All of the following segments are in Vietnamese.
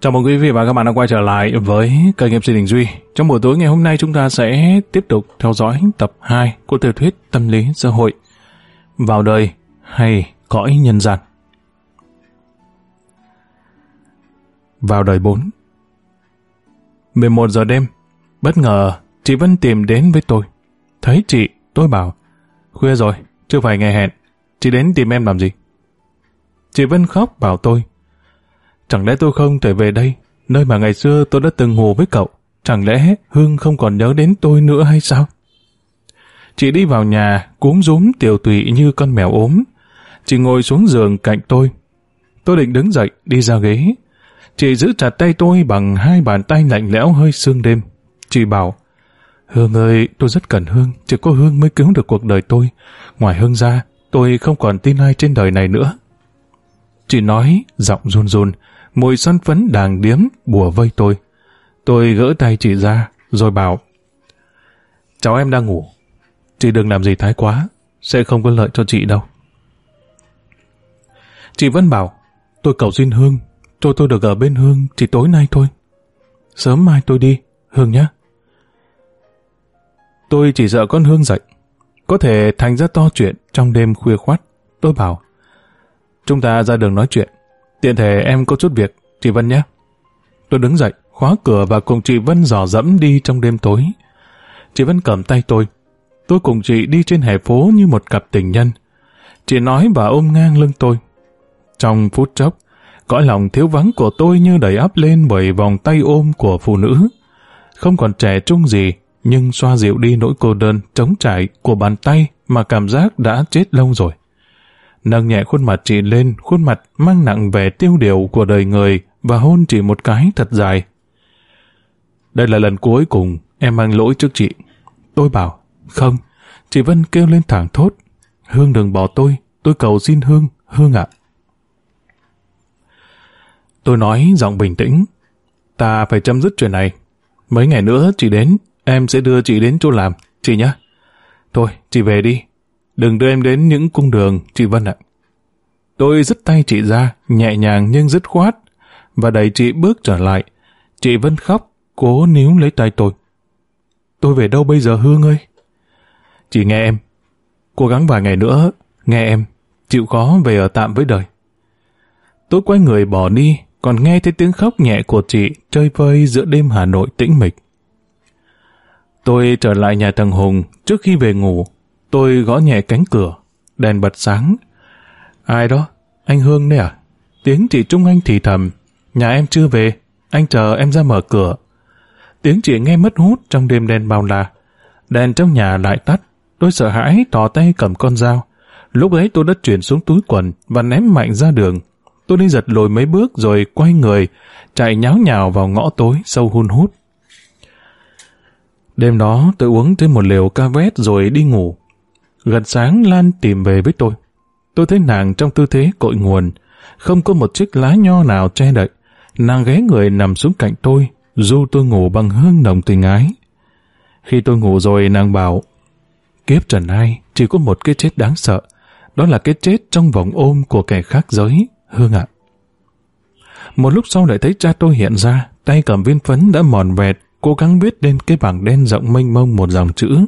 Chào mừng quý vị và các bạn đã quay trở lại với kênh MC Đình Duy. Trong buổi tối ngày hôm nay chúng ta sẽ tiếp tục theo dõi tập 2 của tiểu thuyết Tâm lý xã hội Vào đời hay cõi nhân gian. Vào đời 4 11 giờ đêm, bất ngờ chị Vân tìm đến với tôi. Thấy chị, tôi bảo Khuya rồi, chưa phải ngày hẹn. Chị đến tìm em làm gì? Chị Vân khóc bảo tôi Chẳng lẽ tôi không thể về đây, nơi mà ngày xưa tôi đã từng ngủ với cậu? Chẳng lẽ Hương không còn nhớ đến tôi nữa hay sao? Chị đi vào nhà, cuốn rúm tiểu tụy như con mèo ốm. Chị ngồi xuống giường cạnh tôi. Tôi định đứng dậy, đi ra ghế. Chị giữ chặt tay tôi bằng hai bàn tay lạnh lẽo hơi sương đêm. Chị bảo, Hương ơi, tôi rất cần Hương, chỉ có Hương mới cứu được cuộc đời tôi. Ngoài Hương ra, tôi không còn tin ai trên đời này nữa. Chị nói, giọng run run, mùi son phấn đàng điếm bùa vây tôi. Tôi gỡ tay chị ra, rồi bảo, cháu em đang ngủ, chị đừng làm gì thái quá, sẽ không có lợi cho chị đâu. Chị vẫn bảo, tôi cầu xin Hương, cho tôi được ở bên Hương chỉ tối nay thôi. Sớm mai tôi đi, Hương nhé. Tôi chỉ sợ con Hương dậy, có thể thành ra to chuyện trong đêm khuya khoát. Tôi bảo, chúng ta ra đường nói chuyện. Tiện thể em có chút việc, chị Vân nhé. Tôi đứng dậy, khóa cửa và cùng chị Vân dò dẫm đi trong đêm tối. Chị Vân cầm tay tôi. Tôi cùng chị đi trên hè phố như một cặp tình nhân. Chị nói và ôm ngang lưng tôi. Trong phút chốc, cõi lòng thiếu vắng của tôi như đầy áp lên bởi vòng tay ôm của phụ nữ. Không còn trẻ trung gì, nhưng xoa dịu đi nỗi cô đơn, trống trải của bàn tay mà cảm giác đã chết lâu rồi nâng nhẹ khuôn mặt chị lên, khuôn mặt mang nặng vẻ tiêu điều của đời người và hôn chị một cái thật dài. Đây là lần cuối cùng em mang lỗi trước chị. Tôi bảo, không, chị Vân kêu lên thẳng thốt. Hương đừng bỏ tôi, tôi cầu xin Hương, Hương ạ. Tôi nói giọng bình tĩnh, ta phải chấm dứt chuyện này. Mấy ngày nữa chị đến, em sẽ đưa chị đến chỗ làm, chị nhé. Thôi, chị về đi, Đừng đưa em đến những cung đường, chị Vân ạ. Tôi dứt tay chị ra, nhẹ nhàng nhưng dứt khoát, và đẩy chị bước trở lại. Chị Vân khóc, cố níu lấy tay tôi. Tôi về đâu bây giờ Hương ơi? Chị nghe em. Cố gắng vài ngày nữa, nghe em, chịu khó về ở tạm với đời. Tôi quay người bỏ đi, còn nghe thấy tiếng khóc nhẹ của chị chơi vơi giữa đêm Hà Nội tĩnh mịch. Tôi trở lại nhà thằng Hùng trước khi về ngủ, Tôi gõ nhẹ cánh cửa, đèn bật sáng. Ai đó? Anh Hương đấy à? Tiếng chị Trung Anh thì thầm. Nhà em chưa về, anh chờ em ra mở cửa. Tiếng chị nghe mất hút trong đêm đen bao la. Đèn trong nhà lại tắt. Tôi sợ hãi tỏ tay cầm con dao. Lúc ấy tôi đã chuyển xuống túi quần và ném mạnh ra đường. Tôi đi giật lùi mấy bước rồi quay người, chạy nháo nhào vào ngõ tối sâu hun hút. Đêm đó tôi uống thêm một liều ca vét rồi đi ngủ. Gần sáng Lan tìm về với tôi. Tôi thấy nàng trong tư thế cội nguồn, không có một chiếc lá nho nào che đậy. Nàng ghé người nằm xuống cạnh tôi, dù tôi ngủ bằng hương nồng tình ái. Khi tôi ngủ rồi nàng bảo, kiếp trần ai chỉ có một cái chết đáng sợ, đó là cái chết trong vòng ôm của kẻ khác giới, Hương ạ. Một lúc sau lại thấy cha tôi hiện ra, tay cầm viên phấn đã mòn vẹt, cố gắng viết lên cái bảng đen rộng mênh mông một dòng chữ.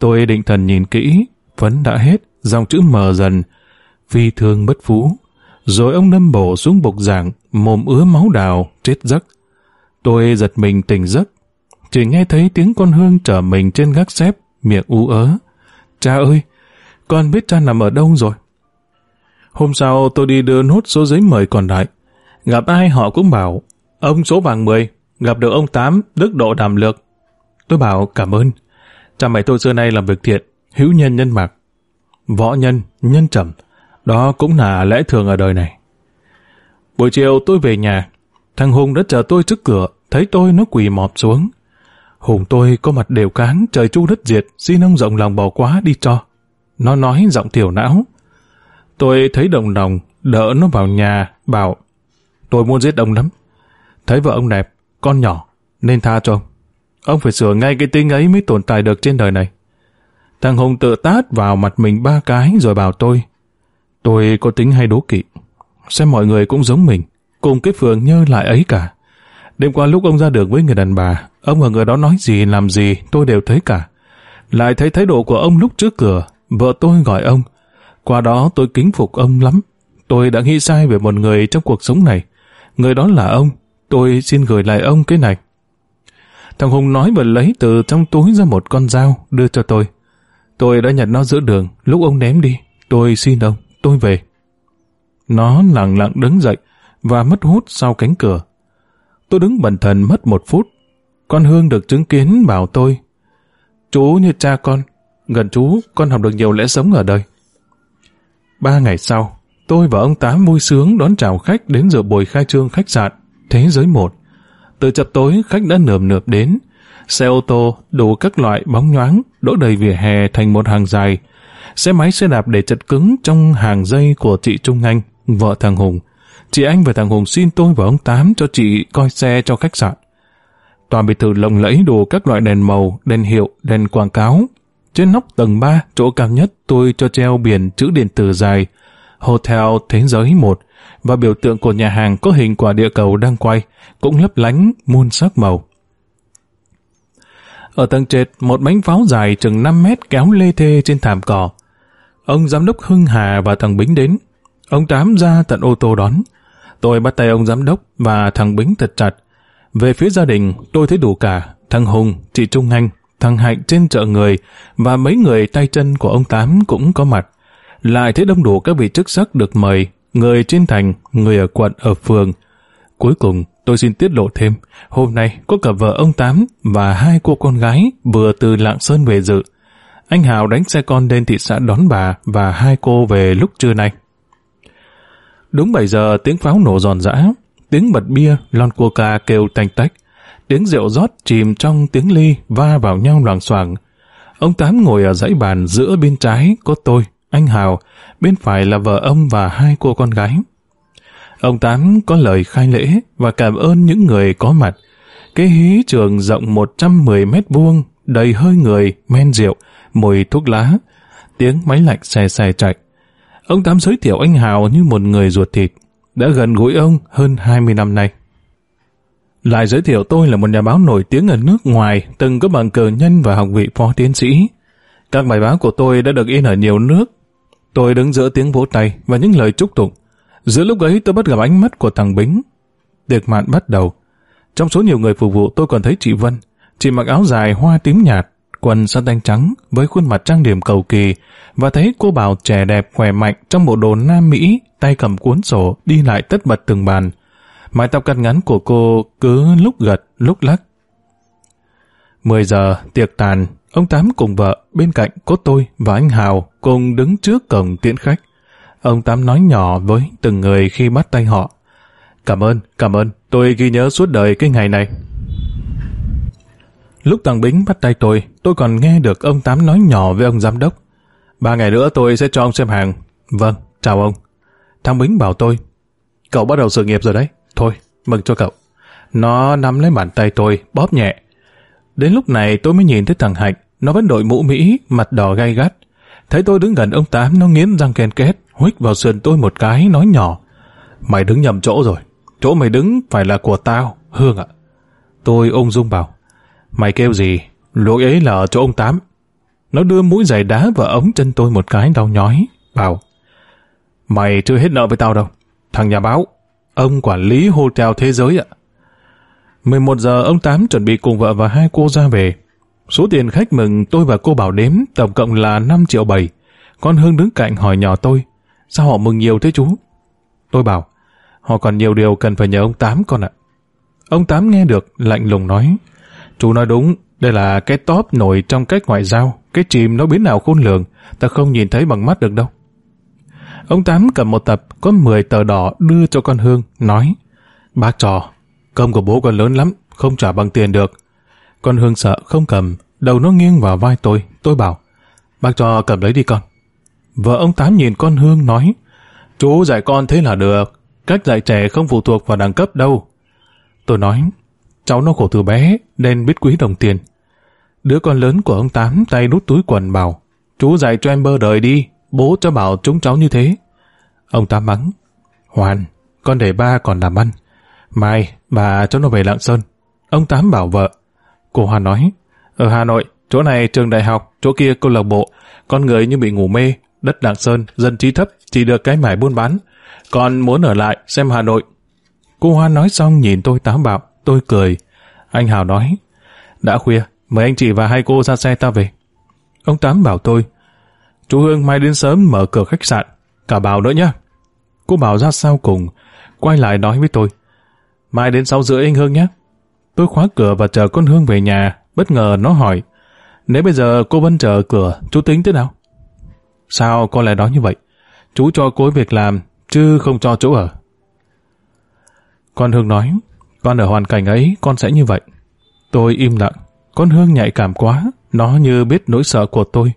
Tôi định thần nhìn kỹ, phấn đã hết, dòng chữ mờ dần. Phi thương bất phú. Rồi ông đâm bổ xuống bục giảng, mồm ứa máu đào, chết giấc. Tôi giật mình tỉnh giấc. Chỉ nghe thấy tiếng con hương trở mình trên gác xếp, miệng u ớ. Cha ơi, con biết cha nằm ở đâu rồi? Hôm sau tôi đi đưa nốt số giấy mời còn lại. Gặp ai họ cũng bảo, ông số vàng 10, gặp được ông Tám, đức độ đàm lược. Tôi bảo cảm ơn. Cha mẹ tôi xưa nay làm việc thiện, hữu nhân nhân mạc. Võ nhân, nhân trầm, đó cũng là lẽ thường ở đời này. Buổi chiều tôi về nhà, thằng Hùng đã chờ tôi trước cửa, thấy tôi nó quỳ mọp xuống. Hùng tôi có mặt đều cán, trời chu đất diệt, xin ông rộng lòng bỏ quá đi cho. Nó nói giọng thiểu não. Tôi thấy đồng đồng, đỡ nó vào nhà, bảo, tôi muốn giết ông lắm. Thấy vợ ông đẹp, con nhỏ, nên tha cho ông. Ông phải sửa ngay cái tính ấy mới tồn tại được trên đời này. Thằng Hùng tự tát vào mặt mình ba cái rồi bảo tôi. Tôi có tính hay đố kỵ. Xem mọi người cũng giống mình, cùng cái phường nhơ lại ấy cả. Đêm qua lúc ông ra đường với người đàn bà, ông và người đó nói gì làm gì tôi đều thấy cả. Lại thấy thái độ của ông lúc trước cửa, vợ tôi gọi ông. Qua đó tôi kính phục ông lắm. Tôi đã nghĩ sai về một người trong cuộc sống này. Người đó là ông. Tôi xin gửi lại ông cái này. Thằng Hùng nói và lấy từ trong túi ra một con dao đưa cho tôi. Tôi đã nhặt nó giữa đường, lúc ông ném đi. Tôi xin ông, tôi về. Nó lặng lặng đứng dậy và mất hút sau cánh cửa. Tôi đứng bần thần mất một phút. Con Hương được chứng kiến bảo tôi Chú như cha con, gần chú con học được nhiều lẽ sống ở đời. Ba ngày sau, tôi và ông Tám vui sướng đón chào khách đến dự buổi khai trương khách sạn Thế giới một. Từ chập tối khách đã nườm nượp đến. Xe ô tô đủ các loại bóng nhoáng đỗ đầy vỉa hè thành một hàng dài. Xe máy xe đạp để chật cứng trong hàng dây của chị Trung Anh, vợ thằng Hùng. Chị Anh và thằng Hùng xin tôi và ông Tám cho chị coi xe cho khách sạn. toàn biệt thự lộng lẫy đủ các loại đèn màu, đèn hiệu, đèn quảng cáo. Trên nóc tầng 3, chỗ cao nhất, tôi cho treo biển chữ điện tử dài Hotel Thế Giới 1 và biểu tượng của nhà hàng có hình quả địa cầu đang quay, cũng lấp lánh muôn sắc màu. Ở tầng trệt, một bánh pháo dài chừng 5 mét kéo lê thê trên thảm cỏ. Ông giám đốc Hưng Hà và thằng Bính đến. Ông Tám ra tận ô tô đón. Tôi bắt tay ông giám đốc và thằng Bính thật chặt. Về phía gia đình, tôi thấy đủ cả. Thằng Hùng, chị Trung Anh, thằng Hạnh trên chợ người và mấy người tay chân của ông Tám cũng có mặt. Lại thấy đông đủ các vị chức sắc được mời, người trên thành, người ở quận, ở phường. Cuối cùng, tôi xin tiết lộ thêm, hôm nay có cả vợ ông Tám và hai cô con gái vừa từ Lạng Sơn về dự. Anh Hào đánh xe con lên thị xã đón bà và hai cô về lúc trưa nay. Đúng 7 giờ tiếng pháo nổ giòn giã, tiếng bật bia, lon coca kêu tanh tách, tiếng rượu rót chìm trong tiếng ly va vào nhau loảng xoảng. Ông Tám ngồi ở dãy bàn giữa bên trái có tôi, anh Hào, bên phải là vợ ông và hai cô con gái. Ông Tám có lời khai lễ và cảm ơn những người có mặt. Cái hí trường rộng 110 mét vuông, đầy hơi người, men rượu, mùi thuốc lá, tiếng máy lạnh xe xe chạy. Ông Tám giới thiệu anh Hào như một người ruột thịt, đã gần gũi ông hơn 20 năm nay. Lại giới thiệu tôi là một nhà báo nổi tiếng ở nước ngoài, từng có bằng cử nhân và học vị phó tiến sĩ. Các bài báo của tôi đã được in ở nhiều nước. Tôi đứng giữa tiếng vỗ tay và những lời chúc tụng. Giữa lúc ấy tôi bắt gặp ánh mắt của thằng Bính. Tiệc mạn bắt đầu. Trong số nhiều người phục vụ tôi còn thấy chị Vân. Chị mặc áo dài hoa tím nhạt, quần săn đanh trắng với khuôn mặt trang điểm cầu kỳ và thấy cô bảo trẻ đẹp khỏe mạnh trong bộ đồ nam Mỹ, tay cầm cuốn sổ đi lại tất bật từng bàn. Mái tóc cắt ngắn của cô cứ lúc gật, lúc lắc. 10 giờ, tiệc tàn, ông Tám cùng vợ, bên cạnh có tôi và anh Hào cùng đứng trước cổng tiễn khách. Ông Tám nói nhỏ với từng người khi bắt tay họ. Cảm ơn, cảm ơn, tôi ghi nhớ suốt đời cái ngày này. Lúc thằng Bính bắt tay tôi, tôi còn nghe được ông Tám nói nhỏ với ông giám đốc. Ba ngày nữa tôi sẽ cho ông xem hàng. Vâng, chào ông. Thằng Bính bảo tôi, cậu bắt đầu sự nghiệp rồi đấy. Thôi, mừng cho cậu. Nó nắm lấy bàn tay tôi, bóp nhẹ. Đến lúc này tôi mới nhìn thấy thằng Hạnh, nó vẫn đội mũ Mỹ, mặt đỏ gay gắt. Thấy tôi đứng gần ông Tám, nó nghiến răng ken két, huých vào sườn tôi một cái, nói nhỏ. Mày đứng nhầm chỗ rồi. Chỗ mày đứng phải là của tao, Hương ạ. Tôi ung dung bảo. Mày kêu gì? Lỗi ấy là ở chỗ ông Tám. Nó đưa mũi giày đá vào ống chân tôi một cái đau nhói, bảo. Mày chưa hết nợ với tao đâu. Thằng nhà báo, ông quản lý hotel thế giới ạ. 11 giờ ông Tám chuẩn bị cùng vợ và hai cô ra về. Số tiền khách mừng tôi và cô bảo đếm tổng cộng là 5 triệu 7. Con Hương đứng cạnh hỏi nhỏ tôi, sao họ mừng nhiều thế chú? Tôi bảo, họ còn nhiều điều cần phải nhờ ông Tám con ạ. Ông Tám nghe được, lạnh lùng nói, chú nói đúng, đây là cái top nổi trong cách ngoại giao, cái chìm nó biến nào khôn lường, ta không nhìn thấy bằng mắt được đâu. Ông Tám cầm một tập có 10 tờ đỏ đưa cho con Hương, nói, bác trò, công của bố con lớn lắm, không trả bằng tiền được. Con Hương sợ không cầm, đầu nó nghiêng vào vai tôi, tôi bảo, bác cho cầm lấy đi con. Vợ ông Tám nhìn con Hương nói, chú dạy con thế là được, cách dạy trẻ không phụ thuộc vào đẳng cấp đâu. Tôi nói, cháu nó khổ từ bé, nên biết quý đồng tiền. Đứa con lớn của ông Tám tay đút túi quần bảo, Chú dạy cho em bơ đời đi, bố cho bảo chúng cháu như thế. Ông Tám mắng. Hoàn, con để ba còn làm ăn. Mai, bà cho nó về Lạng Sơn. Ông Tám bảo vợ. Cô Hoa nói, ở Hà Nội, chỗ này trường đại học, chỗ kia câu lạc bộ, con người như bị ngủ mê, đất Lạng Sơn, dân trí thấp, chỉ được cái mải buôn bán. Còn muốn ở lại, xem Hà Nội. Cô Hoa nói xong nhìn tôi táo bạo, tôi cười. Anh Hào nói, đã khuya, mời anh chị và hai cô ra xe ta về. Ông Tám bảo tôi, chú Hương mai đến sớm mở cửa khách sạn, cả Bảo nữa nhé. Cô Bảo ra sau cùng, quay lại nói với tôi, mai đến sáu rưỡi anh Hương nhé. Tôi khóa cửa và chờ con Hương về nhà, bất ngờ nó hỏi, nếu bây giờ cô vẫn chờ cửa, chú tính thế nào? Sao con lại nói như vậy? Chú cho cô ấy việc làm, chứ không cho chỗ ở. Con Hương nói, con ở hoàn cảnh ấy, con sẽ như vậy. Tôi im lặng, con Hương nhạy cảm quá, nó như biết nỗi sợ của tôi.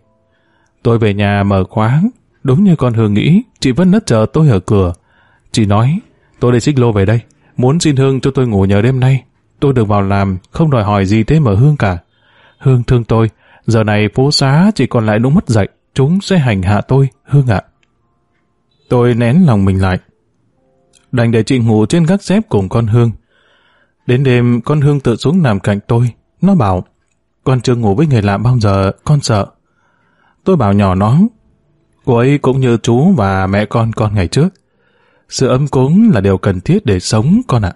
Tôi về nhà mở khóa, đúng như con Hương nghĩ, chị vẫn nất chờ tôi ở cửa. Chị nói, tôi đi xích lô về đây, muốn xin Hương cho tôi ngủ nhờ đêm nay. Tôi được vào làm, không đòi hỏi gì thế mà Hương cả. Hương thương tôi, giờ này phố xá chỉ còn lại lũ mất dậy, chúng sẽ hành hạ tôi, Hương ạ. Tôi nén lòng mình lại. Đành để chị ngủ trên gác xếp cùng con Hương. Đến đêm, con Hương tự xuống nằm cạnh tôi. Nó bảo, con chưa ngủ với người lạ bao giờ, con sợ. Tôi bảo nhỏ nó, cô ấy cũng như chú và mẹ con con ngày trước. Sự ấm cúng là điều cần thiết để sống con ạ.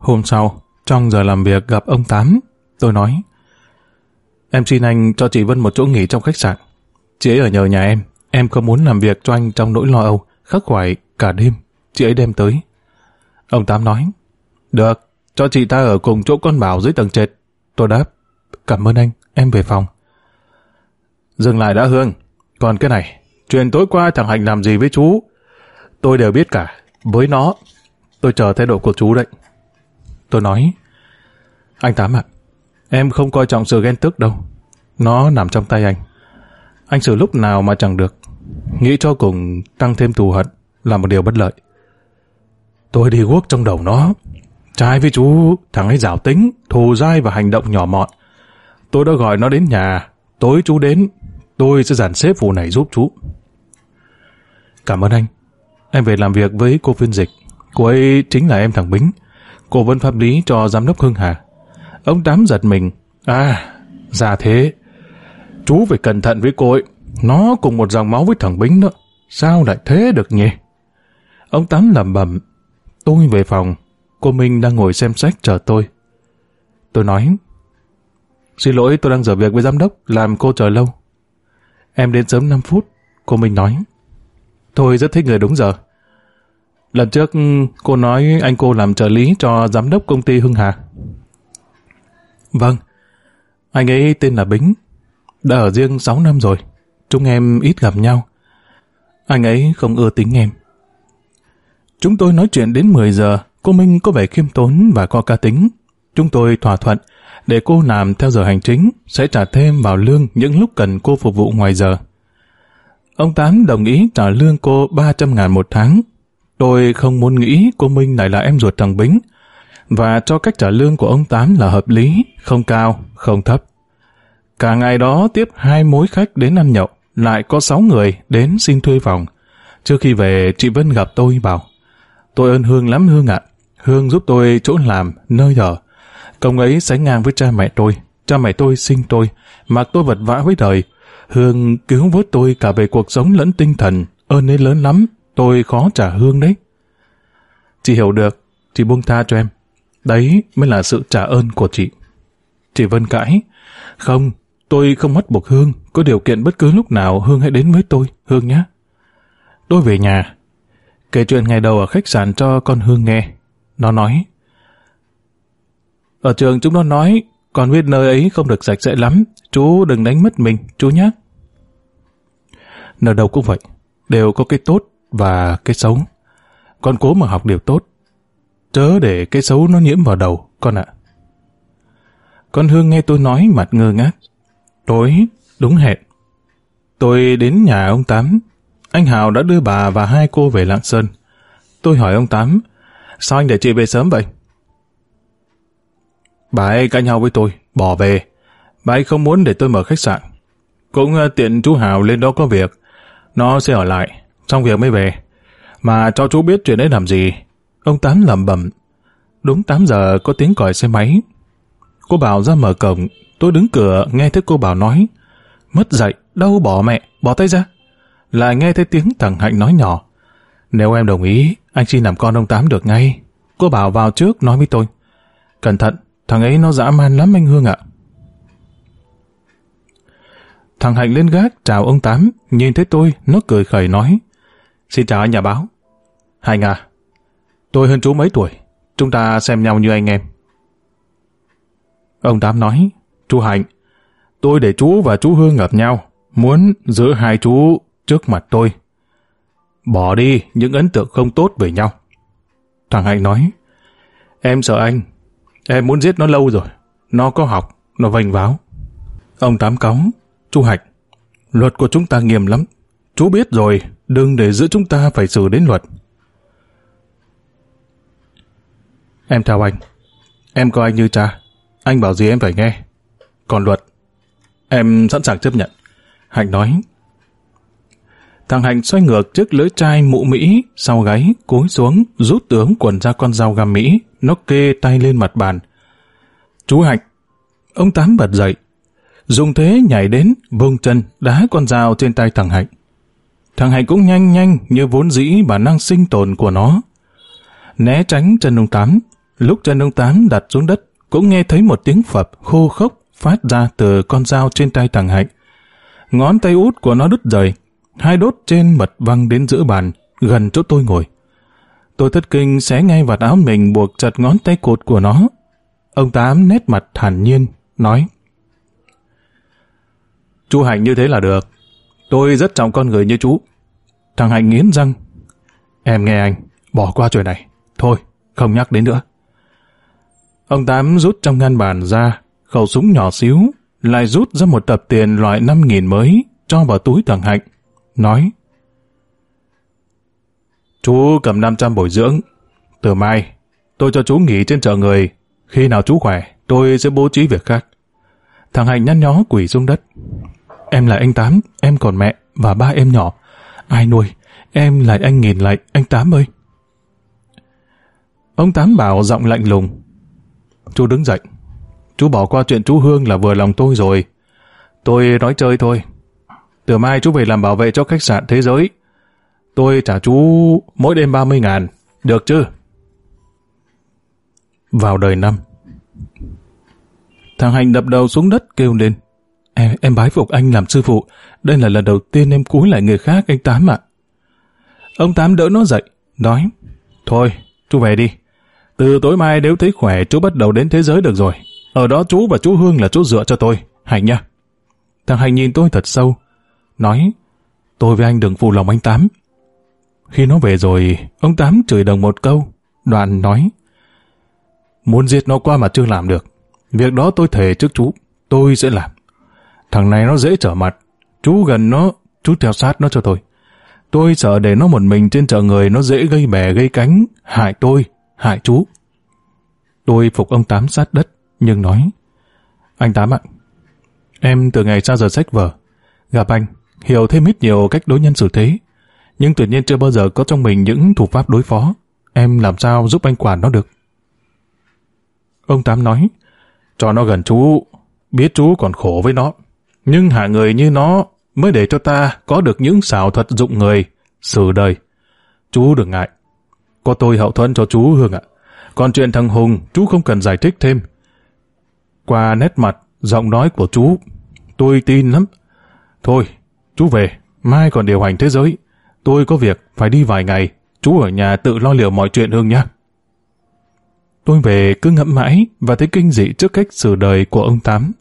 Hôm sau, trong giờ làm việc gặp ông Tám, tôi nói, em xin anh cho chị Vân một chỗ nghỉ trong khách sạn. Chị ấy ở nhờ nhà em, em không muốn làm việc cho anh trong nỗi lo âu, khắc khoải cả đêm, chị ấy đem tới. Ông Tám nói, được, cho chị ta ở cùng chỗ con bảo dưới tầng trệt. Tôi đáp, cảm ơn anh, em về phòng. Dừng lại đã Hương, còn cái này, chuyện tối qua thằng Hạnh làm gì với chú, tôi đều biết cả, với nó, tôi chờ thái độ của chú đấy. Tôi nói, anh Tám ạ, em không coi trọng sự ghen tức đâu, nó nằm trong tay anh. Anh xử lúc nào mà chẳng được, nghĩ cho cùng tăng thêm thù hận là một điều bất lợi. Tôi đi guốc trong đầu nó, Trái với chú, thằng ấy rào tính, thù dai và hành động nhỏ mọn. Tôi đã gọi nó đến nhà, tối chú đến, tôi sẽ dàn xếp vụ này giúp chú. Cảm ơn anh. Em về làm việc với cô phiên dịch. Cô ấy chính là em thằng Bính, cố vấn pháp lý cho giám đốc Hưng Hà. Ông Tám giật mình. À, ra thế. Chú phải cẩn thận với cô ấy. Nó cùng một dòng máu với thằng Bính đó. Sao lại thế được nhỉ? Ông Tám lẩm bẩm. Tôi về phòng, Cô Minh đang ngồi xem sách chờ tôi. Tôi nói, xin lỗi tôi đang dở việc với giám đốc, làm cô chờ lâu. Em đến sớm 5 phút, cô Minh nói. Tôi rất thích người đúng giờ. Lần trước ừ, cô nói anh cô làm trợ lý cho giám đốc công ty Hưng Hà. Vâng, anh ấy tên là Bính, đã ở riêng 6 năm rồi, chúng em ít gặp nhau. Anh ấy không ưa tính em. Chúng tôi nói chuyện đến 10 giờ, Cô Minh có vẻ khiêm tốn và có ca tính. Chúng tôi thỏa thuận để cô làm theo giờ hành chính, sẽ trả thêm vào lương những lúc cần cô phục vụ ngoài giờ. Ông Tám đồng ý trả lương cô 300 ngàn một tháng. Tôi không muốn nghĩ cô Minh lại là em ruột thằng Bính, và cho cách trả lương của ông Tám là hợp lý, không cao, không thấp. Cả ngày đó tiếp hai mối khách đến ăn nhậu, lại có sáu người đến xin thuê phòng. Trước khi về, chị Vân gặp tôi bảo, tôi ơn Hương lắm Hương ạ, Hương giúp tôi chỗ làm, nơi ở. Công ấy sánh ngang với cha mẹ tôi. Cha mẹ tôi sinh tôi, mặc tôi vật vã với đời. Hương cứu vớt tôi cả về cuộc sống lẫn tinh thần. Ơn ấy lớn lắm, tôi khó trả Hương đấy. Chị hiểu được, chị buông tha cho em. Đấy mới là sự trả ơn của chị. Chị Vân cãi. Không, tôi không mất buộc Hương. Có điều kiện bất cứ lúc nào Hương hãy đến với tôi, Hương nhé. Tôi về nhà. Kể chuyện ngày đầu ở khách sạn cho con Hương nghe. Nó nói, Ở trường chúng nó nói, còn biết nơi ấy không được sạch sẽ lắm, chú đừng đánh mất mình, chú nhé. Nơi đầu cũng vậy, đều có cái tốt và cái xấu. Con cố mà học điều tốt, chớ để cái xấu nó nhiễm vào đầu, con ạ. Con Hương nghe tôi nói mặt ngơ ngác. Tối, đúng hẹn. Tôi đến nhà ông Tám. Anh Hào đã đưa bà và hai cô về Lạng Sơn. Tôi hỏi ông Tám, Sao anh để chị về sớm vậy? Bà ấy cãi nhau với tôi, bỏ về. Bà ấy không muốn để tôi mở khách sạn. Cũng ờ, tiện chú Hào lên đó có việc. Nó sẽ ở lại, xong việc mới về. Mà cho chú biết chuyện ấy làm gì. Ông Tám lẩm bẩm. Đúng 8 giờ có tiếng còi xe máy. Cô Bảo ra mở cổng, tôi đứng cửa nghe thấy cô Bảo nói. Mất dậy, đâu bỏ mẹ, bỏ tay ra. Lại nghe thấy tiếng thằng Hạnh nói nhỏ. Nếu em đồng ý, anh xin làm con ông Tám được ngay. Cô Bảo vào trước nói với tôi. Cẩn thận, thằng ấy nó dã man lắm anh Hương ạ. Thằng Hạnh lên gác chào ông Tám, nhìn thấy tôi, nó cười khẩy nói. Xin chào anh nhà báo. Hành à, tôi hơn chú mấy tuổi, chúng ta xem nhau như anh em. Ông Tám nói, chú Hạnh, tôi để chú và chú Hương gặp nhau, muốn giữ hai chú trước mặt tôi. Bỏ đi những ấn tượng không tốt về nhau. Thằng Hạnh nói, em sợ anh, em muốn giết nó lâu rồi, nó có học, nó vành váo. Ông Tám cống chú Hạnh, luật của chúng ta nghiêm lắm, chú biết rồi, đừng để giữa chúng ta phải xử đến luật. Em chào anh, em coi anh như cha, anh bảo gì em phải nghe. Còn luật, em sẵn sàng chấp nhận. Hạnh nói, Thằng Hạnh xoay ngược trước lưỡi chai mụ Mỹ, sau gáy, cúi xuống, rút tướng quần ra con dao găm Mỹ, nó kê tay lên mặt bàn. Chú Hạnh, ông Tám bật dậy, dùng thế nhảy đến, vung chân, đá con dao trên tay thằng Hạnh. Thằng Hạnh cũng nhanh nhanh như vốn dĩ bản năng sinh tồn của nó. Né tránh chân ông Tám, lúc chân ông Tám đặt xuống đất, cũng nghe thấy một tiếng phập khô khốc phát ra từ con dao trên tay thằng Hạnh. Ngón tay út của nó đứt rời, hai đốt trên mật văng đến giữa bàn, gần chỗ tôi ngồi. Tôi thất kinh xé ngay vạt áo mình buộc chặt ngón tay cột của nó. Ông Tám nét mặt thản nhiên, nói Chú Hạnh như thế là được. Tôi rất trọng con người như chú. Thằng Hạnh nghiến răng. Em nghe anh, bỏ qua chuyện này. Thôi, không nhắc đến nữa. Ông Tám rút trong ngăn bàn ra, khẩu súng nhỏ xíu, lại rút ra một tập tiền loại 5.000 mới, cho vào túi thằng Hạnh nói Chú cầm 500 bồi dưỡng. Từ mai, tôi cho chú nghỉ trên chợ người. Khi nào chú khỏe, tôi sẽ bố trí việc khác. Thằng hạnh nhăn nhó quỷ xuống đất. Em là anh Tám, em còn mẹ và ba em nhỏ. Ai nuôi? Em lại anh nghìn lại, anh Tám ơi. Ông Tám bảo giọng lạnh lùng. Chú đứng dậy. Chú bỏ qua chuyện chú Hương là vừa lòng tôi rồi. Tôi nói chơi thôi, từ mai chú về làm bảo vệ cho khách sạn Thế Giới. Tôi trả chú mỗi đêm 30 ngàn. Được chứ? Vào đời năm. Thằng Hành đập đầu xuống đất kêu lên. Em, em bái phục anh làm sư phụ. Đây là lần đầu tiên em cúi lại người khác anh Tám ạ. Ông Tám đỡ nó dậy, nói. Thôi, chú về đi. Từ tối mai nếu thấy khỏe chú bắt đầu đến thế giới được rồi. Ở đó chú và chú Hương là chú dựa cho tôi. Hành nha. Thằng Hành nhìn tôi thật sâu nói tôi với anh đừng phụ lòng anh Tám. Khi nó về rồi, ông Tám chửi đồng một câu, đoạn nói muốn giết nó qua mà chưa làm được. Việc đó tôi thề trước chú, tôi sẽ làm. Thằng này nó dễ trở mặt, chú gần nó, chú theo sát nó cho tôi. Tôi sợ để nó một mình trên chợ người nó dễ gây bè gây cánh, hại tôi, hại chú. Tôi phục ông Tám sát đất, nhưng nói Anh Tám ạ, em từ ngày xa giờ sách vở, gặp anh, hiểu thêm ít nhiều cách đối nhân xử thế. Nhưng tuyệt nhiên chưa bao giờ có trong mình những thủ pháp đối phó. Em làm sao giúp anh quản nó được? Ông Tám nói, cho nó gần chú, biết chú còn khổ với nó. Nhưng hạ người như nó mới để cho ta có được những xảo thuật dụng người, xử đời. Chú đừng ngại. Có tôi hậu thuẫn cho chú Hương ạ. Còn chuyện thằng Hùng, chú không cần giải thích thêm. Qua nét mặt, giọng nói của chú, tôi tin lắm. Thôi, Chú về, mai còn điều hành thế giới. Tôi có việc, phải đi vài ngày. Chú ở nhà tự lo liệu mọi chuyện Hương nhé. Tôi về cứ ngẫm mãi và thấy kinh dị trước cách xử đời của ông Tám.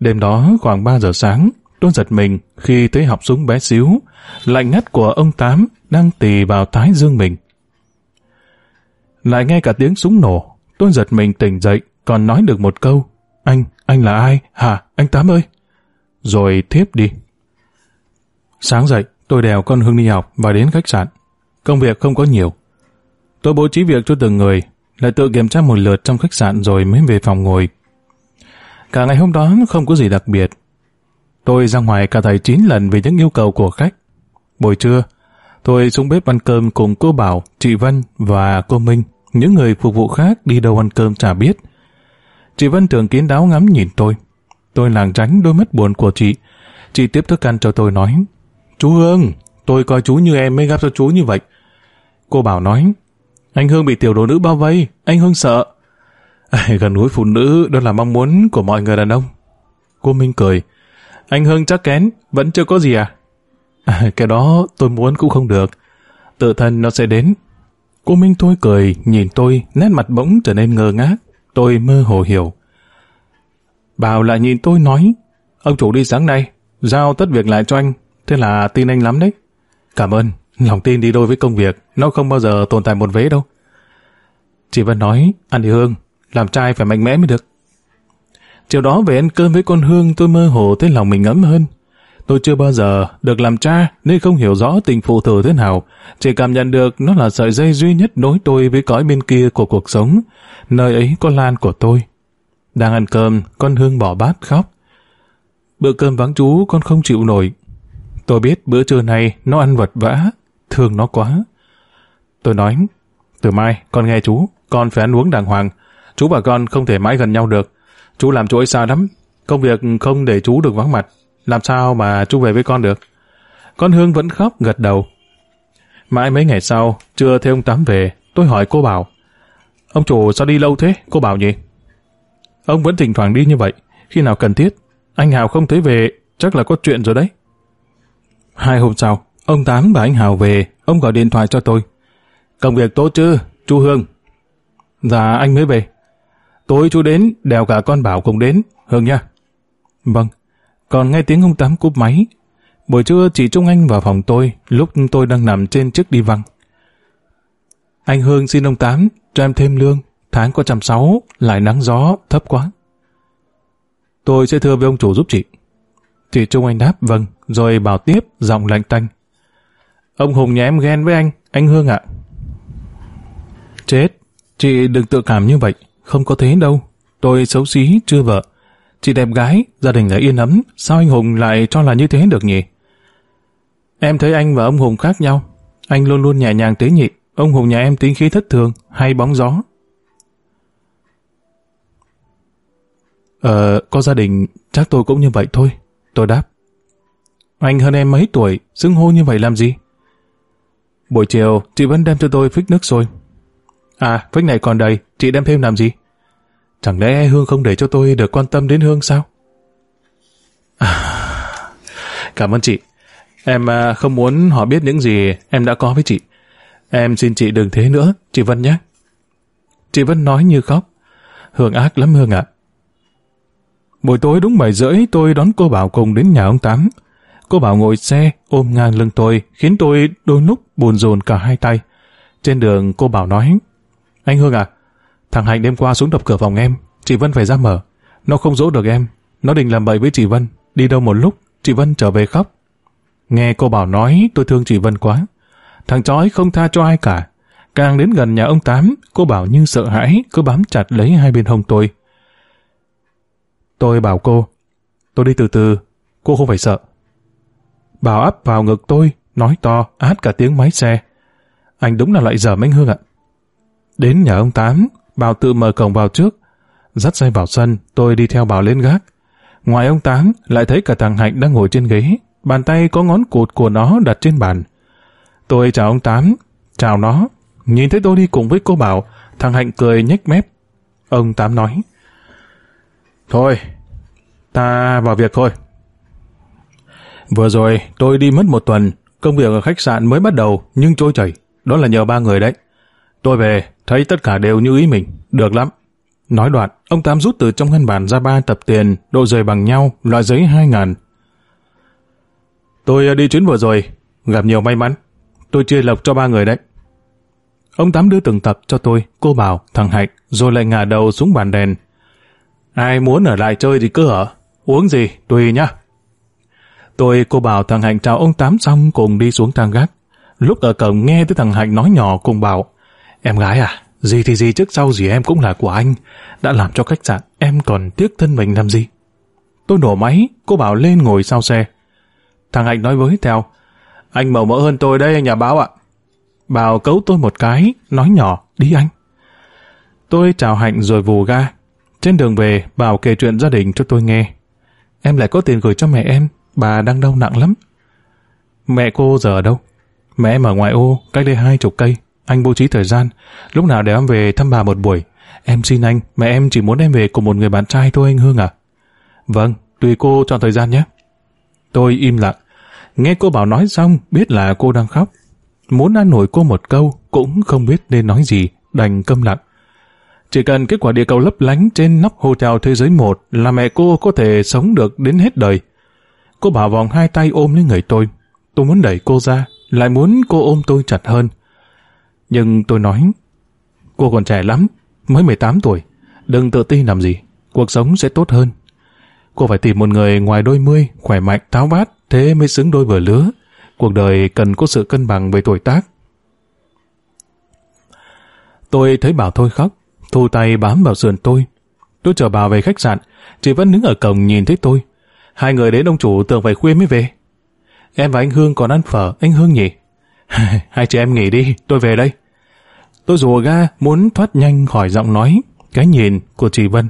Đêm đó khoảng 3 giờ sáng, tôi giật mình khi thấy học súng bé xíu, lạnh ngắt của ông Tám đang tì vào thái dương mình. Lại nghe cả tiếng súng nổ, tôi giật mình tỉnh dậy, còn nói được một câu. Anh, anh là ai? Hả, anh Tám ơi? Rồi thiếp đi. Sáng dậy, tôi đèo con Hương đi học và đến khách sạn. Công việc không có nhiều. Tôi bố trí việc cho từng người, lại tự kiểm tra một lượt trong khách sạn rồi mới về phòng ngồi. Cả ngày hôm đó không có gì đặc biệt. tôi ra ngoài cả thầy 9 lần vì những yêu cầu của khách. Buổi trưa, tôi xuống bếp ăn cơm cùng cô Bảo, chị Vân và cô Minh. Những người phục vụ khác đi đâu ăn cơm chả biết. Chị Vân thường kín đáo ngắm nhìn tôi. Tôi làng tránh đôi mắt buồn của chị. Chị tiếp thức ăn cho tôi nói, Chú Hương, tôi coi chú như em mới gặp cho chú như vậy. Cô Bảo nói, anh Hương bị tiểu đồ nữ bao vây, anh Hương sợ. Gần gũi phụ nữ đó là mong muốn của mọi người đàn ông. Cô Minh cười, anh Hương chắc kén, vẫn chưa có gì à? à cái đó tôi muốn cũng không được. Tự thân nó sẽ đến. Cô Minh tôi cười, nhìn tôi, nét mặt bỗng trở nên ngơ ngác. Tôi mơ hồ hiểu. Bảo lại nhìn tôi nói, ông chủ đi sáng nay, giao tất việc lại cho anh, thế là tin anh lắm đấy. Cảm ơn, lòng tin đi đôi với công việc, nó không bao giờ tồn tại một vế đâu. Chị Vân nói, anh đi Hương, làm trai phải mạnh mẽ mới được. Chiều đó về ăn cơm với con Hương tôi mơ hồ thấy lòng mình ấm hơn. Tôi chưa bao giờ được làm cha nên không hiểu rõ tình phụ tử thế nào. Chỉ cảm nhận được nó là sợi dây duy nhất nối tôi với cõi bên kia của cuộc sống. Nơi ấy có Lan của tôi. Đang ăn cơm, con Hương bỏ bát khóc. Bữa cơm vắng chú con không chịu nổi. Tôi biết bữa trưa này nó ăn vật vã, thương nó quá. Tôi nói, từ mai con nghe chú, con phải ăn uống đàng hoàng. Chú và con không thể mãi gần nhau được. Chú làm chỗ ấy xa lắm. Công việc không để chú được vắng mặt. Làm sao mà chú về với con được? Con Hương vẫn khóc gật đầu. Mãi mấy ngày sau, trưa thấy ông Tám về, tôi hỏi cô Bảo. Ông chủ sao đi lâu thế, cô Bảo nhỉ? Ông vẫn thỉnh thoảng đi như vậy, khi nào cần thiết. Anh Hào không thấy về, chắc là có chuyện rồi đấy. Hai hôm sau, ông Tám và anh Hào về, ông gọi điện thoại cho tôi. Công việc tốt chứ, chú Hương? Dạ, anh mới về. Tối chú đến, đèo cả con Bảo cùng đến, Hương nha. Vâng, còn nghe tiếng ông Tám cúp máy. Buổi trưa chị Trung Anh vào phòng tôi, lúc tôi đang nằm trên chiếc đi văng. Anh Hương xin ông Tám, cho em thêm lương, tháng có trăm sáu, lại nắng gió, thấp quá. Tôi sẽ thưa với ông chủ giúp chị. Chị Trung Anh đáp vâng, rồi bảo tiếp, giọng lạnh tanh. Ông Hùng nhà em ghen với anh, anh Hương ạ. Chết, chị đừng tự cảm như vậy, không có thế đâu. Tôi xấu xí, chưa vợ. Chị đẹp gái, gia đình là yên ấm, sao anh Hùng lại cho là như thế được nhỉ? Em thấy anh và ông Hùng khác nhau. Anh luôn luôn nhẹ nhàng tế nhị, ông Hùng nhà em tính khí thất thường, hay bóng gió. Ờ, có gia đình, chắc tôi cũng như vậy thôi. Tôi đáp. Anh hơn em mấy tuổi, xưng hô như vậy làm gì? Buổi chiều, chị vẫn đem cho tôi phích nước sôi. À, phích này còn đầy, chị đem thêm làm gì? Chẳng lẽ Hương không để cho tôi được quan tâm đến Hương sao? À, cảm ơn chị. Em à, không muốn họ biết những gì em đã có với chị. Em xin chị đừng thế nữa, chị Vân nhé. Chị Vân nói như khóc. Hương ác lắm Hương ạ. Buổi tối đúng 7 rưỡi tôi đón cô Bảo cùng đến nhà ông Tám. Cô Bảo ngồi xe ôm ngang lưng tôi khiến tôi đôi lúc buồn rồn cả hai tay. Trên đường cô Bảo nói anh Hương à, thằng Hạnh đêm qua xuống đập cửa phòng em, chị Vân phải ra mở. Nó không dỗ được em, nó định làm bậy với chị Vân. Đi đâu một lúc, chị Vân trở về khóc. Nghe cô Bảo nói tôi thương chị Vân quá. Thằng chói không tha cho ai cả. Càng đến gần nhà ông Tám, cô Bảo như sợ hãi, cứ bám chặt lấy hai bên hông tôi. Tôi bảo cô, tôi đi từ từ, cô không phải sợ. Bảo áp vào ngực tôi, nói to, át cả tiếng máy xe. Anh đúng là lại dở anh Hương ạ. Đến nhà ông Tám, Bảo tự mở cổng vào trước. Dắt dây vào sân, tôi đi theo Bảo lên gác. Ngoài ông Tám, lại thấy cả thằng Hạnh đang ngồi trên ghế. Bàn tay có ngón cụt của nó đặt trên bàn. Tôi chào ông Tám, chào nó. Nhìn thấy tôi đi cùng với cô Bảo, thằng Hạnh cười nhếch mép. Ông Tám nói, Thôi, ta vào việc thôi. Vừa rồi, tôi đi mất một tuần, công việc ở khách sạn mới bắt đầu, nhưng trôi chảy. Đó là nhờ ba người đấy. Tôi về, thấy tất cả đều như ý mình, được lắm. Nói đoạn, ông Tám rút từ trong ngân bàn ra ba tập tiền, độ rời bằng nhau, loại giấy hai ngàn. Tôi à, đi chuyến vừa rồi, gặp nhiều may mắn. Tôi chia lộc cho ba người đấy. Ông Tám đưa từng tập cho tôi, cô Bảo, thằng Hạnh, rồi lại ngả đầu xuống bàn đèn, Ai muốn ở lại chơi thì cứ ở. Uống gì, tùy nhá. Tôi cô bảo thằng Hạnh chào ông Tám xong cùng đi xuống thang gác. Lúc ở cổng nghe tới thằng Hạnh nói nhỏ cùng bảo Em gái à, gì thì gì trước sau gì em cũng là của anh. Đã làm cho khách sạn, em còn tiếc thân mình làm gì? Tôi nổ máy, cô bảo lên ngồi sau xe. Thằng Hạnh nói với theo, anh màu mỡ hơn tôi đây anh nhà báo ạ. Bảo cấu tôi một cái, nói nhỏ, đi anh. Tôi chào Hạnh rồi vù ga. Trên đường về, Bảo kể chuyện gia đình cho tôi nghe. Em lại có tiền gửi cho mẹ em, bà đang đau nặng lắm. Mẹ cô giờ ở đâu? Mẹ em ở ngoài ô, cách đây hai chục cây. Anh bố trí thời gian, lúc nào để em về thăm bà một buổi. Em xin anh, mẹ em chỉ muốn em về cùng một người bạn trai thôi anh Hương à. Vâng, tùy cô chọn thời gian nhé. Tôi im lặng. Nghe cô bảo nói xong, biết là cô đang khóc. Muốn ăn nổi cô một câu, cũng không biết nên nói gì, đành câm lặng. Chỉ cần kết quả địa cầu lấp lánh trên nóc trào Thế giới một là mẹ cô có thể sống được đến hết đời. Cô bảo vòng hai tay ôm lấy người tôi. Tôi muốn đẩy cô ra, lại muốn cô ôm tôi chặt hơn. Nhưng tôi nói, cô còn trẻ lắm, mới 18 tuổi, đừng tự tin làm gì, cuộc sống sẽ tốt hơn. Cô phải tìm một người ngoài đôi mươi, khỏe mạnh, tháo bát thế mới xứng đôi vừa lứa. Cuộc đời cần có sự cân bằng về tuổi tác. Tôi thấy Bảo Thôi khóc, thu tay bám vào sườn tôi. Tôi chờ bà về khách sạn, chị vẫn đứng ở cổng nhìn thấy tôi. Hai người đến ông chủ tưởng phải khuya mới về. Em và anh Hương còn ăn phở, anh Hương nhỉ? Hai chị em nghỉ đi, tôi về đây. Tôi rùa ga, muốn thoát nhanh khỏi giọng nói, cái nhìn của chị Vân.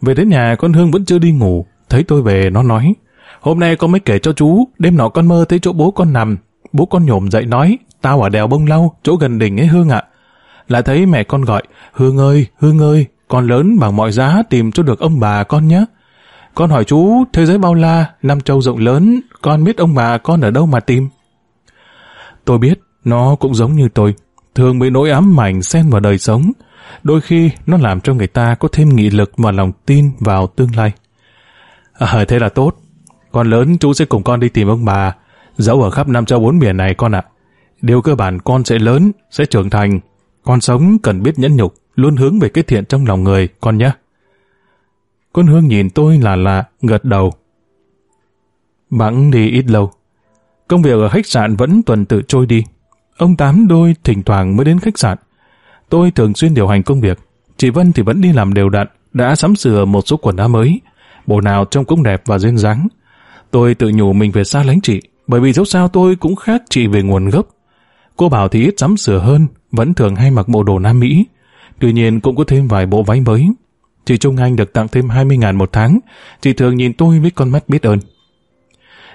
Về đến nhà, con Hương vẫn chưa đi ngủ. Thấy tôi về, nó nói, hôm nay con mới kể cho chú, đêm nọ con mơ thấy chỗ bố con nằm. Bố con nhổm dậy nói, tao ở đèo bông lau, chỗ gần đỉnh ấy Hương ạ. Lại thấy mẹ con gọi, Hương ơi, Hương ơi, con lớn bằng mọi giá tìm cho được ông bà con nhé. Con hỏi chú, thế giới bao la, năm châu rộng lớn, con biết ông bà con ở đâu mà tìm? Tôi biết, nó cũng giống như tôi, thường bị nỗi ám ảnh xen vào đời sống. Đôi khi nó làm cho người ta có thêm nghị lực và lòng tin vào tương lai. À, thế là tốt. Con lớn chú sẽ cùng con đi tìm ông bà, dẫu ở khắp năm châu bốn biển này con ạ. Điều cơ bản con sẽ lớn, sẽ trưởng thành. Con sống cần biết nhẫn nhục, luôn hướng về cái thiện trong lòng người, con nhé. Con Hương nhìn tôi là lạ, gật đầu. Bẵng đi ít lâu. Công việc ở khách sạn vẫn tuần tự trôi đi. Ông Tám đôi thỉnh thoảng mới đến khách sạn. Tôi thường xuyên điều hành công việc. Chị Vân thì vẫn đi làm đều đặn, đã sắm sửa một số quần áo mới. Bộ nào trông cũng đẹp và duyên dáng. Tôi tự nhủ mình về xa lánh chị, bởi vì dẫu sao tôi cũng khác chị về nguồn gốc. Cô bảo thì ít sắm sửa hơn, vẫn thường hay mặc bộ đồ Nam Mỹ. Tuy nhiên cũng có thêm vài bộ váy mới. Chị Trung Anh được tặng thêm 20.000 một tháng. Chị thường nhìn tôi với con mắt biết ơn.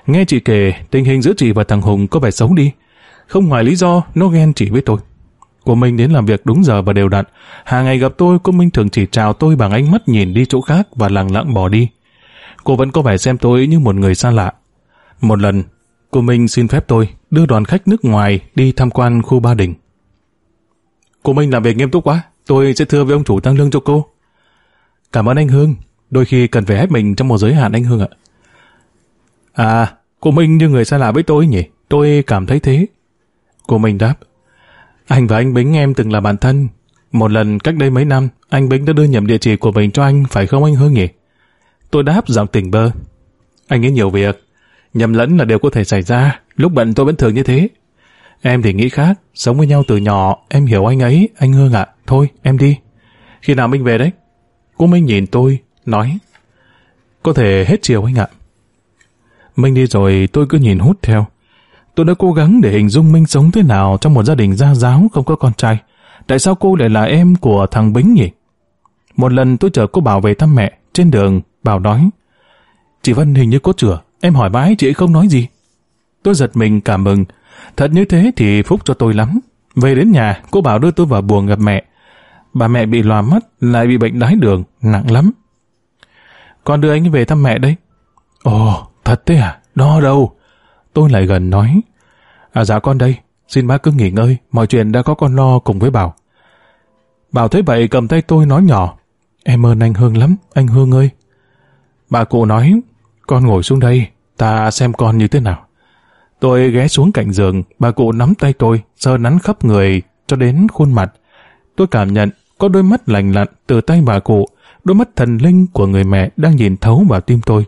Nghe chị kể, tình hình giữa chị và thằng Hùng có vẻ xấu đi. Không ngoài lý do nó ghen chị với tôi. Cô Minh đến làm việc đúng giờ và đều đặn. Hàng ngày gặp tôi, cô Minh thường chỉ chào tôi bằng ánh mắt nhìn đi chỗ khác và lặng lặng bỏ đi. Cô vẫn có vẻ xem tôi như một người xa lạ. Một lần, cô Minh xin phép tôi đưa đoàn khách nước ngoài đi tham quan khu Ba Đình. Cô Minh làm việc nghiêm túc quá, tôi sẽ thưa với ông chủ tăng lương cho cô. Cảm ơn anh Hương, đôi khi cần phải hết mình trong một giới hạn anh Hương ạ. À, cô Minh như người xa lạ với tôi nhỉ? Tôi cảm thấy thế. Cô Minh đáp. Anh và anh Bính em từng là bạn thân. Một lần cách đây mấy năm, anh Bính đã đưa nhầm địa chỉ của mình cho anh, phải không anh Hương nhỉ? Tôi đáp giọng tỉnh bơ. Anh ấy nhiều việc. Nhầm lẫn là điều có thể xảy ra. Lúc bận tôi vẫn thường như thế. Em thì nghĩ khác. Sống với nhau từ nhỏ. Em hiểu anh ấy, anh Hương ạ. Thôi, em đi. Khi nào Minh về đấy? Cô Minh nhìn tôi, nói. Có thể hết chiều anh ạ. Minh đi rồi tôi cứ nhìn hút theo. Tôi đã cố gắng để hình dung Minh sống thế nào trong một gia đình gia giáo không có con trai. Tại sao cô lại là em của thằng Bính nhỉ? Một lần tôi chở cô Bảo về thăm mẹ, trên đường, Bảo nói. Chị Vân hình như có chữa, em hỏi mãi chị ấy không nói gì. Tôi giật mình cảm mừng. Thật như thế thì phúc cho tôi lắm. Về đến nhà, cô Bảo đưa tôi vào buồng gặp mẹ. Bà mẹ bị lòa mắt, lại bị bệnh đái đường, nặng lắm. Con đưa anh về thăm mẹ đấy. Ồ, thật thế à? Đó đâu? Tôi lại gần nói. À dạ con đây, xin bác cứ nghỉ ngơi, mọi chuyện đã có con lo cùng với Bảo. Bảo thấy vậy cầm tay tôi nói nhỏ. Em ơn anh Hương lắm, anh Hương ơi. Bà cụ nói, con ngồi xuống đây, ta xem con như thế nào. Tôi ghé xuống cạnh giường, bà cụ nắm tay tôi, sơ nắn khắp người, cho đến khuôn mặt. Tôi cảm nhận có đôi mắt lành lặn từ tay bà cụ, đôi mắt thần linh của người mẹ đang nhìn thấu vào tim tôi.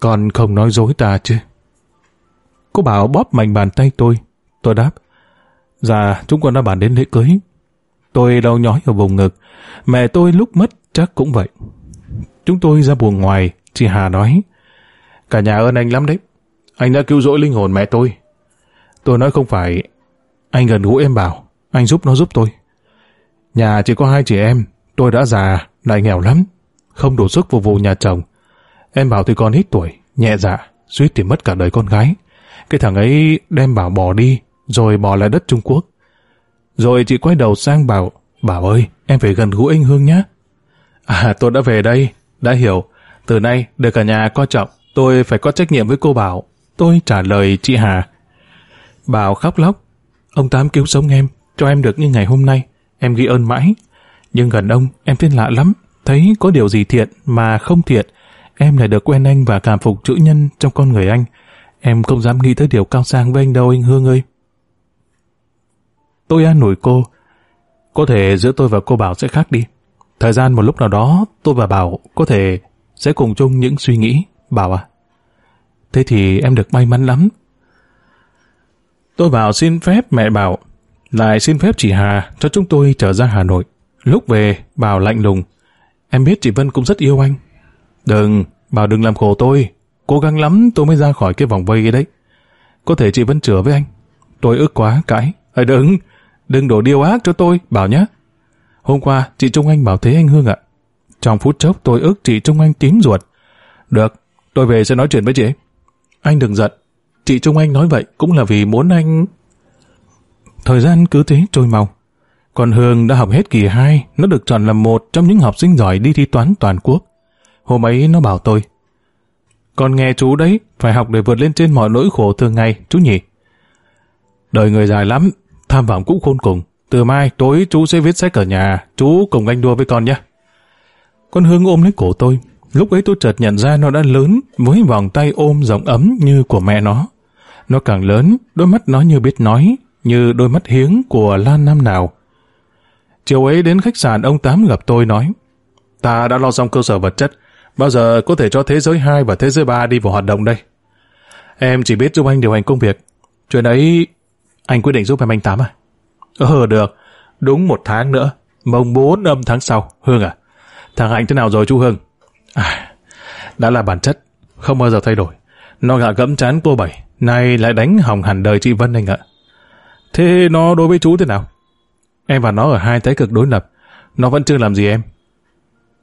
Con không nói dối ta chứ? Cô bảo bóp mạnh bàn tay tôi. Tôi đáp. Dạ, chúng con đã bàn đến lễ cưới. Tôi đau nhói ở vùng ngực. Mẹ tôi lúc mất chắc cũng vậy. Chúng tôi ra buồng ngoài, Chị Hà nói, cả nhà ơn anh lắm đấy. Anh đã cứu rỗi linh hồn mẹ tôi. Tôi nói không phải, anh gần gũi em bảo, anh giúp nó giúp tôi. Nhà chỉ có hai chị em, tôi đã già, lại nghèo lắm, không đủ sức phục vụ nhà chồng. Em bảo thì còn ít tuổi, nhẹ dạ, suýt thì mất cả đời con gái. Cái thằng ấy đem bảo bỏ đi, rồi bỏ lại đất Trung Quốc. Rồi chị quay đầu sang bảo, Bảo ơi, em phải gần gũi anh Hương nhé. À, tôi đã về đây, đã hiểu. Từ nay, được cả nhà coi trọng, tôi phải có trách nhiệm với cô Bảo. Tôi trả lời chị Hà. Bảo khóc lóc. Ông Tám cứu sống em, cho em được như ngày hôm nay. Em ghi ơn mãi. Nhưng gần ông, em thấy lạ lắm. Thấy có điều gì thiện mà không thiện. Em lại được quen anh và cảm phục chữ nhân trong con người anh. Em không dám nghĩ tới điều cao sang với anh đâu anh Hương ơi. Tôi an ủi cô. Có thể giữa tôi và cô Bảo sẽ khác đi. Thời gian một lúc nào đó tôi và Bảo có thể sẽ cùng chung những suy nghĩ. Bảo à? Thế thì em được may mắn lắm. Tôi bảo xin phép mẹ Bảo, lại xin phép chị Hà cho chúng tôi trở ra Hà Nội. Lúc về, Bảo lạnh lùng. Em biết chị Vân cũng rất yêu anh. Đừng, Bảo đừng làm khổ tôi. Cố gắng lắm tôi mới ra khỏi cái vòng vây đấy. Có thể chị vẫn chữa với anh. Tôi ức quá, cãi. Ê đừng, đừng đổ điều ác cho tôi, Bảo nhé. Hôm qua, chị Trung Anh bảo thế anh Hương ạ. Trong phút chốc tôi ức chị Trung Anh tím ruột. Được, tôi về sẽ nói chuyện với chị ấy. Anh đừng giận. Chị Trung Anh nói vậy cũng là vì muốn anh... Thời gian cứ thế trôi mau. Còn Hương đã học hết kỳ 2, nó được chọn làm một trong những học sinh giỏi đi thi toán toàn quốc. Hôm ấy nó bảo tôi, con nghe chú đấy, phải học để vượt lên trên mọi nỗi khổ thường ngày, chú nhỉ? Đời người dài lắm, tham vọng cũng khôn cùng. Từ mai tối chú sẽ viết sách ở nhà, chú cùng anh đua với con nhé. Con Hương ôm lấy cổ tôi. Lúc ấy tôi chợt nhận ra nó đã lớn, với vòng tay ôm rộng ấm như của mẹ nó. Nó càng lớn, đôi mắt nó như biết nói, như đôi mắt hiếng của Lan nam nào. Chiều ấy đến khách sạn ông Tám gặp tôi nói, ta đã lo xong cơ sở vật chất, bao giờ có thể cho thế giới 2 và thế giới 3 đi vào hoạt động đây? Em chỉ biết giúp anh điều hành công việc. Chuyện ấy, anh quyết định giúp em anh Tám à? Ờ được, đúng một tháng nữa, mồng 4 âm tháng sau, Hương à? Thằng Hạnh thế nào rồi chú Hương? À, đã là bản chất, không bao giờ thay đổi. Nó gạ gẫm chán cô Bảy, nay lại đánh hỏng hẳn đời chị Vân anh ạ. Thế nó đối với chú thế nào? Em và nó ở hai thái cực đối lập, nó vẫn chưa làm gì em.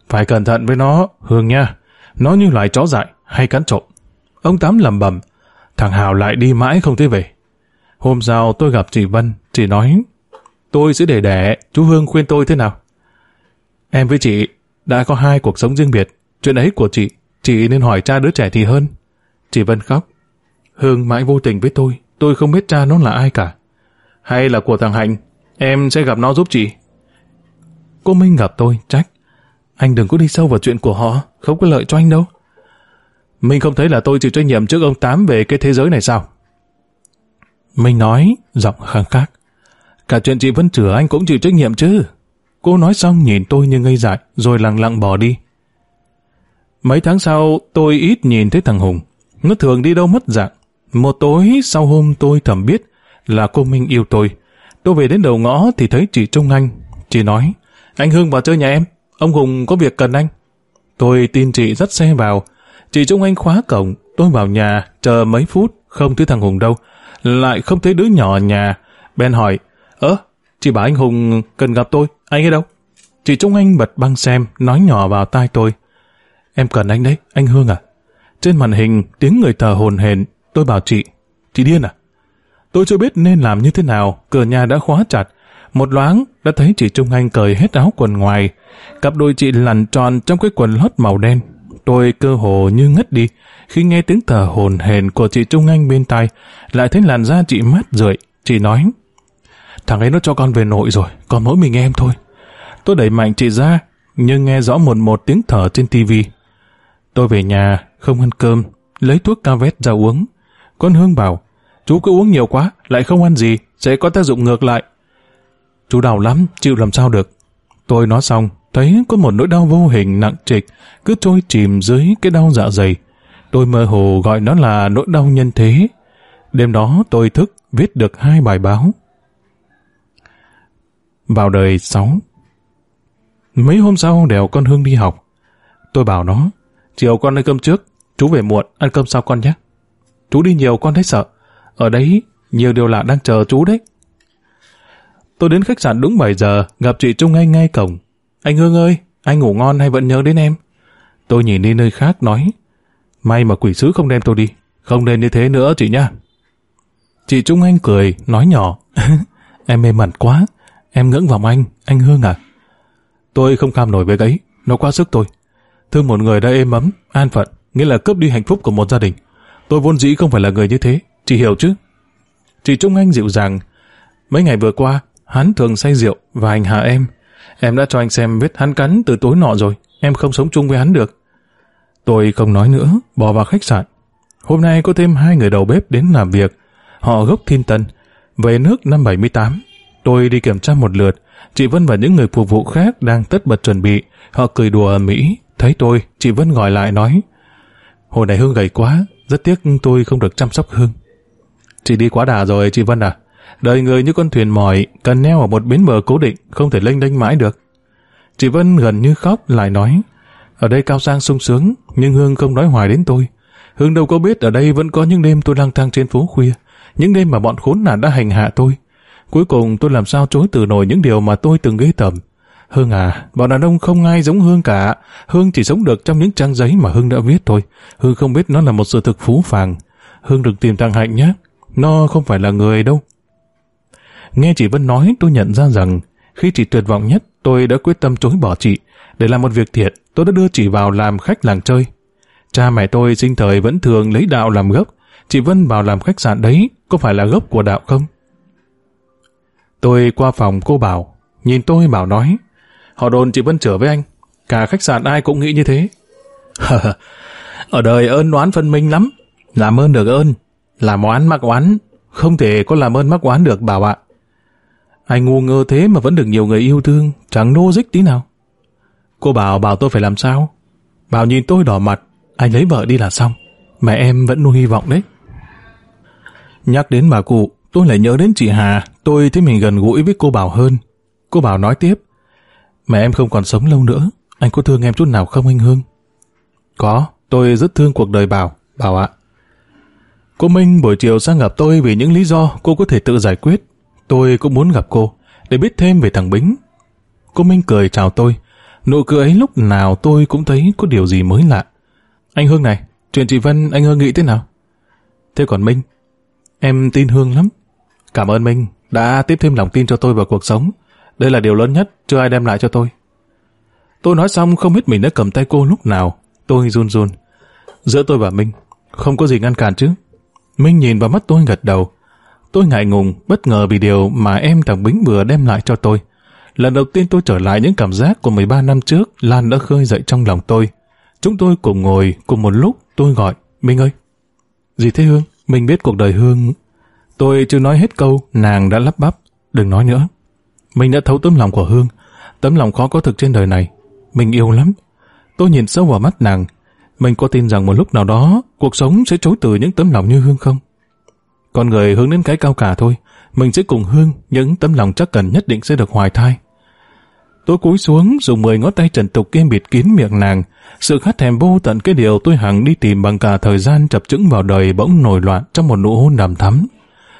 Phải cẩn thận với nó, Hương nha. Nó như loài chó dại hay cắn trộm. Ông Tám lầm bầm, thằng Hào lại đi mãi không thấy về. Hôm sau tôi gặp chị Vân, chị nói, tôi sẽ để đẻ, chú Hương khuyên tôi thế nào? Em với chị đã có hai cuộc sống riêng biệt, chuyện ấy của chị, chị nên hỏi cha đứa trẻ thì hơn. Chị Vân khóc. Hương mãi vô tình với tôi, tôi không biết cha nó là ai cả. Hay là của thằng Hạnh, em sẽ gặp nó giúp chị. Cô Minh gặp tôi, trách. Anh đừng có đi sâu vào chuyện của họ, không có lợi cho anh đâu. Mình không thấy là tôi chịu trách nhiệm trước ông Tám về cái thế giới này sao? Mình nói, giọng khang khác. Cả chuyện chị Vân chửa anh cũng chịu trách nhiệm chứ. Cô nói xong nhìn tôi như ngây dại, rồi lặng lặng bỏ đi. Mấy tháng sau, tôi ít nhìn thấy thằng Hùng. Nó thường đi đâu mất dạng. Một tối sau hôm tôi thầm biết là cô Minh yêu tôi. Tôi về đến đầu ngõ thì thấy chị Trung Anh. Chị nói, anh Hương vào chơi nhà em. Ông Hùng có việc cần anh. Tôi tin chị dắt xe vào. Chị Trung Anh khóa cổng. Tôi vào nhà, chờ mấy phút, không thấy thằng Hùng đâu. Lại không thấy đứa nhỏ ở nhà. Ben hỏi, ơ, chị bảo anh Hùng cần gặp tôi, anh ấy đâu? Chị Trung Anh bật băng xem, nói nhỏ vào tai tôi. Em cần anh đấy, anh Hương à? Trên màn hình, tiếng người thở hồn hển, tôi bảo chị, chị điên à? Tôi chưa biết nên làm như thế nào, cửa nhà đã khóa chặt. Một loáng, đã thấy chị Trung Anh cởi hết áo quần ngoài. Cặp đôi chị lằn tròn trong cái quần lót màu đen. Tôi cơ hồ như ngất đi, khi nghe tiếng thở hồn hển của chị Trung Anh bên tai, lại thấy làn da chị mát rượi. Chị nói, thằng ấy nó cho con về nội rồi, còn mỗi mình em thôi. Tôi đẩy mạnh chị ra, nhưng nghe rõ một một tiếng thở trên tivi. Tôi về nhà, không ăn cơm, lấy thuốc ca vét ra uống. Con Hương bảo, chú cứ uống nhiều quá, lại không ăn gì, sẽ có tác dụng ngược lại. Chú đau lắm, chịu làm sao được. Tôi nói xong, thấy có một nỗi đau vô hình nặng trịch, cứ trôi chìm dưới cái đau dạ dày. Tôi mơ hồ gọi nó là nỗi đau nhân thế. Đêm đó tôi thức, viết được hai bài báo. Vào đời sáu Mấy hôm sau đèo con Hương đi học. Tôi bảo nó, chiều con ăn cơm trước, chú về muộn, ăn cơm sau con nhé. Chú đi nhiều con thấy sợ. Ở đấy, nhiều điều lạ đang chờ chú đấy. Tôi đến khách sạn đúng 7 giờ, gặp chị Trung Anh ngay cổng. Anh Hương ơi, anh ngủ ngon hay vẫn nhớ đến em? Tôi nhìn đi nơi khác nói, may mà quỷ sứ không đem tôi đi, không nên như thế nữa chị nha. Chị Trung Anh cười, nói nhỏ, em mê mẩn quá, em ngưỡng vọng anh, anh Hương à? Tôi không cam nổi với ấy, nó quá sức tôi. Thương một người đã êm ấm, an phận, nghĩa là cướp đi hạnh phúc của một gia đình. Tôi vốn dĩ không phải là người như thế, chị hiểu chứ? Chị Trung Anh dịu dàng, mấy ngày vừa qua, hắn thường say rượu và hành hạ em. Em đã cho anh xem vết hắn cắn từ tối nọ rồi, em không sống chung với hắn được. Tôi không nói nữa, bỏ vào khách sạn. Hôm nay có thêm hai người đầu bếp đến làm việc. Họ gốc Thiên Tân, về nước năm 78. Tôi đi kiểm tra một lượt, chị Vân và những người phục vụ khác đang tất bật chuẩn bị. Họ cười đùa ở Mỹ. Thấy tôi, chị Vân gọi lại nói Hồi này Hương gầy quá, rất tiếc tôi không được chăm sóc Hương. Chị đi quá đà rồi chị Vân à. Đời người như con thuyền mỏi, cần neo ở một bến bờ cố định, không thể lênh đênh mãi được. Chị Vân gần như khóc, lại nói, ở đây cao sang sung sướng, nhưng Hương không nói hoài đến tôi. Hương đâu có biết ở đây vẫn có những đêm tôi lang thang trên phố khuya, những đêm mà bọn khốn nạn đã hành hạ tôi. Cuối cùng tôi làm sao chối từ nổi những điều mà tôi từng ghê tởm. Hương à, bọn đàn ông không ai giống Hương cả. Hương chỉ sống được trong những trang giấy mà Hương đã viết thôi. Hương không biết nó là một sự thực phú phàng. Hương đừng tìm thằng Hạnh nhé. Nó không phải là người đâu. Nghe chị Vân nói tôi nhận ra rằng khi chị tuyệt vọng nhất tôi đã quyết tâm chối bỏ chị. Để làm một việc thiện tôi đã đưa chị vào làm khách làng chơi. Cha mẹ tôi sinh thời vẫn thường lấy đạo làm gốc. Chị Vân vào làm khách sạn đấy có phải là gốc của đạo không? Tôi qua phòng cô Bảo, nhìn tôi Bảo nói họ đồn chị Vân trở với anh. Cả khách sạn ai cũng nghĩ như thế. Ở đời ơn oán phân minh lắm. Làm ơn được ơn, làm oán mắc oán. Không thể có làm ơn mắc oán được Bảo ạ. Anh ngu ngơ thế mà vẫn được nhiều người yêu thương, chẳng nô dích tí nào. Cô bảo bảo tôi phải làm sao? Bảo nhìn tôi đỏ mặt, anh lấy vợ đi là xong. Mẹ em vẫn nuôi hy vọng đấy. Nhắc đến bà cụ, tôi lại nhớ đến chị Hà, tôi thấy mình gần gũi với cô Bảo hơn. Cô Bảo nói tiếp, mẹ em không còn sống lâu nữa, anh có thương em chút nào không anh Hương? Có, tôi rất thương cuộc đời Bảo, Bảo ạ. Cô Minh buổi chiều sang gặp tôi vì những lý do cô có thể tự giải quyết. Tôi cũng muốn gặp cô, để biết thêm về thằng Bính. Cô Minh cười chào tôi. Nụ cười ấy lúc nào tôi cũng thấy có điều gì mới lạ. Anh Hương này, chuyện chị Vân anh Hương nghĩ thế nào? Thế còn Minh? Em tin Hương lắm. Cảm ơn Minh đã tiếp thêm lòng tin cho tôi vào cuộc sống. Đây là điều lớn nhất chưa ai đem lại cho tôi. Tôi nói xong không biết mình đã cầm tay cô lúc nào. Tôi run run. Giữa tôi và Minh, không có gì ngăn cản chứ. Minh nhìn vào mắt tôi gật đầu. Tôi ngại ngùng, bất ngờ vì điều mà em thằng Bính vừa đem lại cho tôi. Lần đầu tiên tôi trở lại những cảm giác của 13 năm trước, Lan đã khơi dậy trong lòng tôi. Chúng tôi cùng ngồi, cùng một lúc, tôi gọi, Minh ơi. Gì thế Hương? Mình biết cuộc đời Hương... Tôi chưa nói hết câu, nàng đã lắp bắp. Đừng nói nữa. Mình đã thấu tấm lòng của Hương. Tấm lòng khó có thực trên đời này. Mình yêu lắm. Tôi nhìn sâu vào mắt nàng. Mình có tin rằng một lúc nào đó, cuộc sống sẽ chối từ những tấm lòng như Hương không? Con người hướng đến cái cao cả thôi. Mình sẽ cùng Hương, những tấm lòng chắc cần nhất định sẽ được hoài thai. Tôi cúi xuống, dùng mười ngón tay trần tục kia bịt kín miệng nàng. Sự khát thèm vô tận cái điều tôi hằng đi tìm bằng cả thời gian chập chững vào đời bỗng nổi loạn trong một nụ hôn đàm thắm.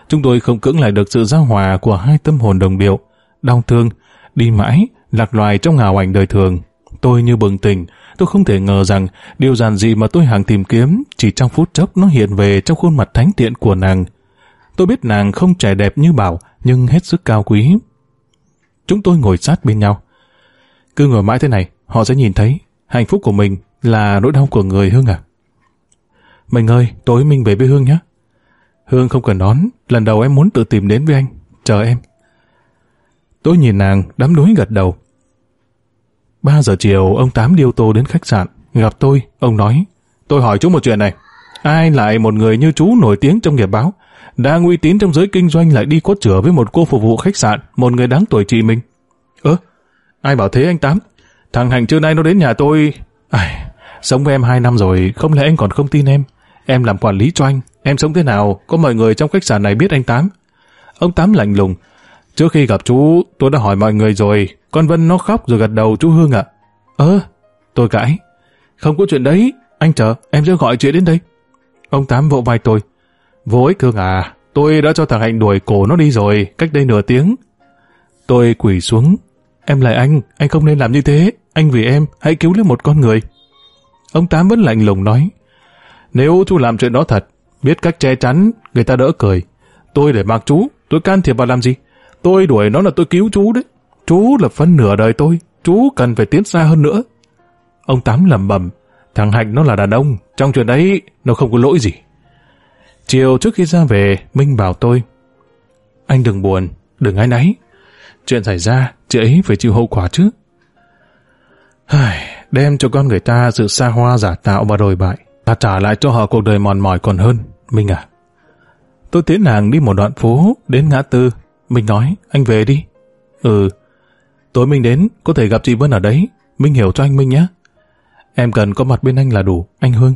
Chúng tôi không cưỡng lại được sự giao hòa của hai tâm hồn đồng điệu, đau thương, đi mãi, lạc loài trong ngào ảnh đời thường. Tôi như bừng tỉnh, tôi không thể ngờ rằng điều giản dị mà tôi hàng tìm kiếm chỉ trong phút chốc nó hiện về trong khuôn mặt thánh tiện của nàng. Tôi biết nàng không trẻ đẹp như bảo, nhưng hết sức cao quý. Chúng tôi ngồi sát bên nhau. Cứ ngồi mãi thế này, họ sẽ nhìn thấy hạnh phúc của mình là nỗi đau của người Hương à. Mình ơi, tối mình về với Hương nhé. Hương không cần đón, lần đầu em muốn tự tìm đến với anh. Chờ em. Tôi nhìn nàng, đắm đuối gật đầu. Ba giờ chiều, ông Tám đi ô tô đến khách sạn. Gặp tôi, ông nói, tôi hỏi chú một chuyện này. Ai lại một người như chú nổi tiếng trong nghiệp báo, đang uy tín trong giới kinh doanh lại đi cốt chửa với một cô phục vụ khách sạn, một người đáng tuổi chị mình. Ơ, ai bảo thế anh Tám? Thằng Hành trưa nay nó đến nhà tôi... Ai, sống với em hai năm rồi, không lẽ anh còn không tin em? Em làm quản lý cho anh, em sống thế nào, có mọi người trong khách sạn này biết anh Tám. Ông Tám lạnh lùng. Trước khi gặp chú, tôi đã hỏi mọi người rồi, con Vân nó khóc rồi gật đầu chú Hương ạ. Ơ, tôi cãi. Không có chuyện đấy, anh chờ, em sẽ gọi chị đến đây. Ông Tám vỗ vai tôi. Vô ích Cương à, tôi đã cho thằng Hạnh đuổi cổ nó đi rồi, cách đây nửa tiếng. Tôi quỳ xuống. Em lại anh, anh không nên làm như thế. Anh vì em, hãy cứu lấy một con người. Ông Tám vẫn lạnh lùng nói. Nếu chú làm chuyện đó thật, biết cách che chắn, người ta đỡ cười. Tôi để mặc chú, tôi can thiệp vào làm gì? Tôi đuổi nó là tôi cứu chú đấy. Chú là phân nửa đời tôi, chú cần phải tiến xa hơn nữa. Ông Tám lầm bầm, thằng Hạnh nó là đàn ông, trong chuyện đấy nó không có lỗi gì. Chiều trước khi ra về, Minh bảo tôi, anh đừng buồn, đừng ái náy. Chuyện xảy ra, chị ấy phải chịu hậu quả chứ. Đem cho con người ta sự xa hoa giả tạo và đồi bại, ta trả lại cho họ cuộc đời mòn mỏi còn hơn. Minh à, tôi tiến nàng đi một đoạn phố, đến ngã tư. Minh nói, anh về đi. Ừ, tối Minh đến, có thể gặp chị Vân ở đấy. Minh hiểu cho anh Minh nhé. Em cần có mặt bên anh là đủ, anh Hương.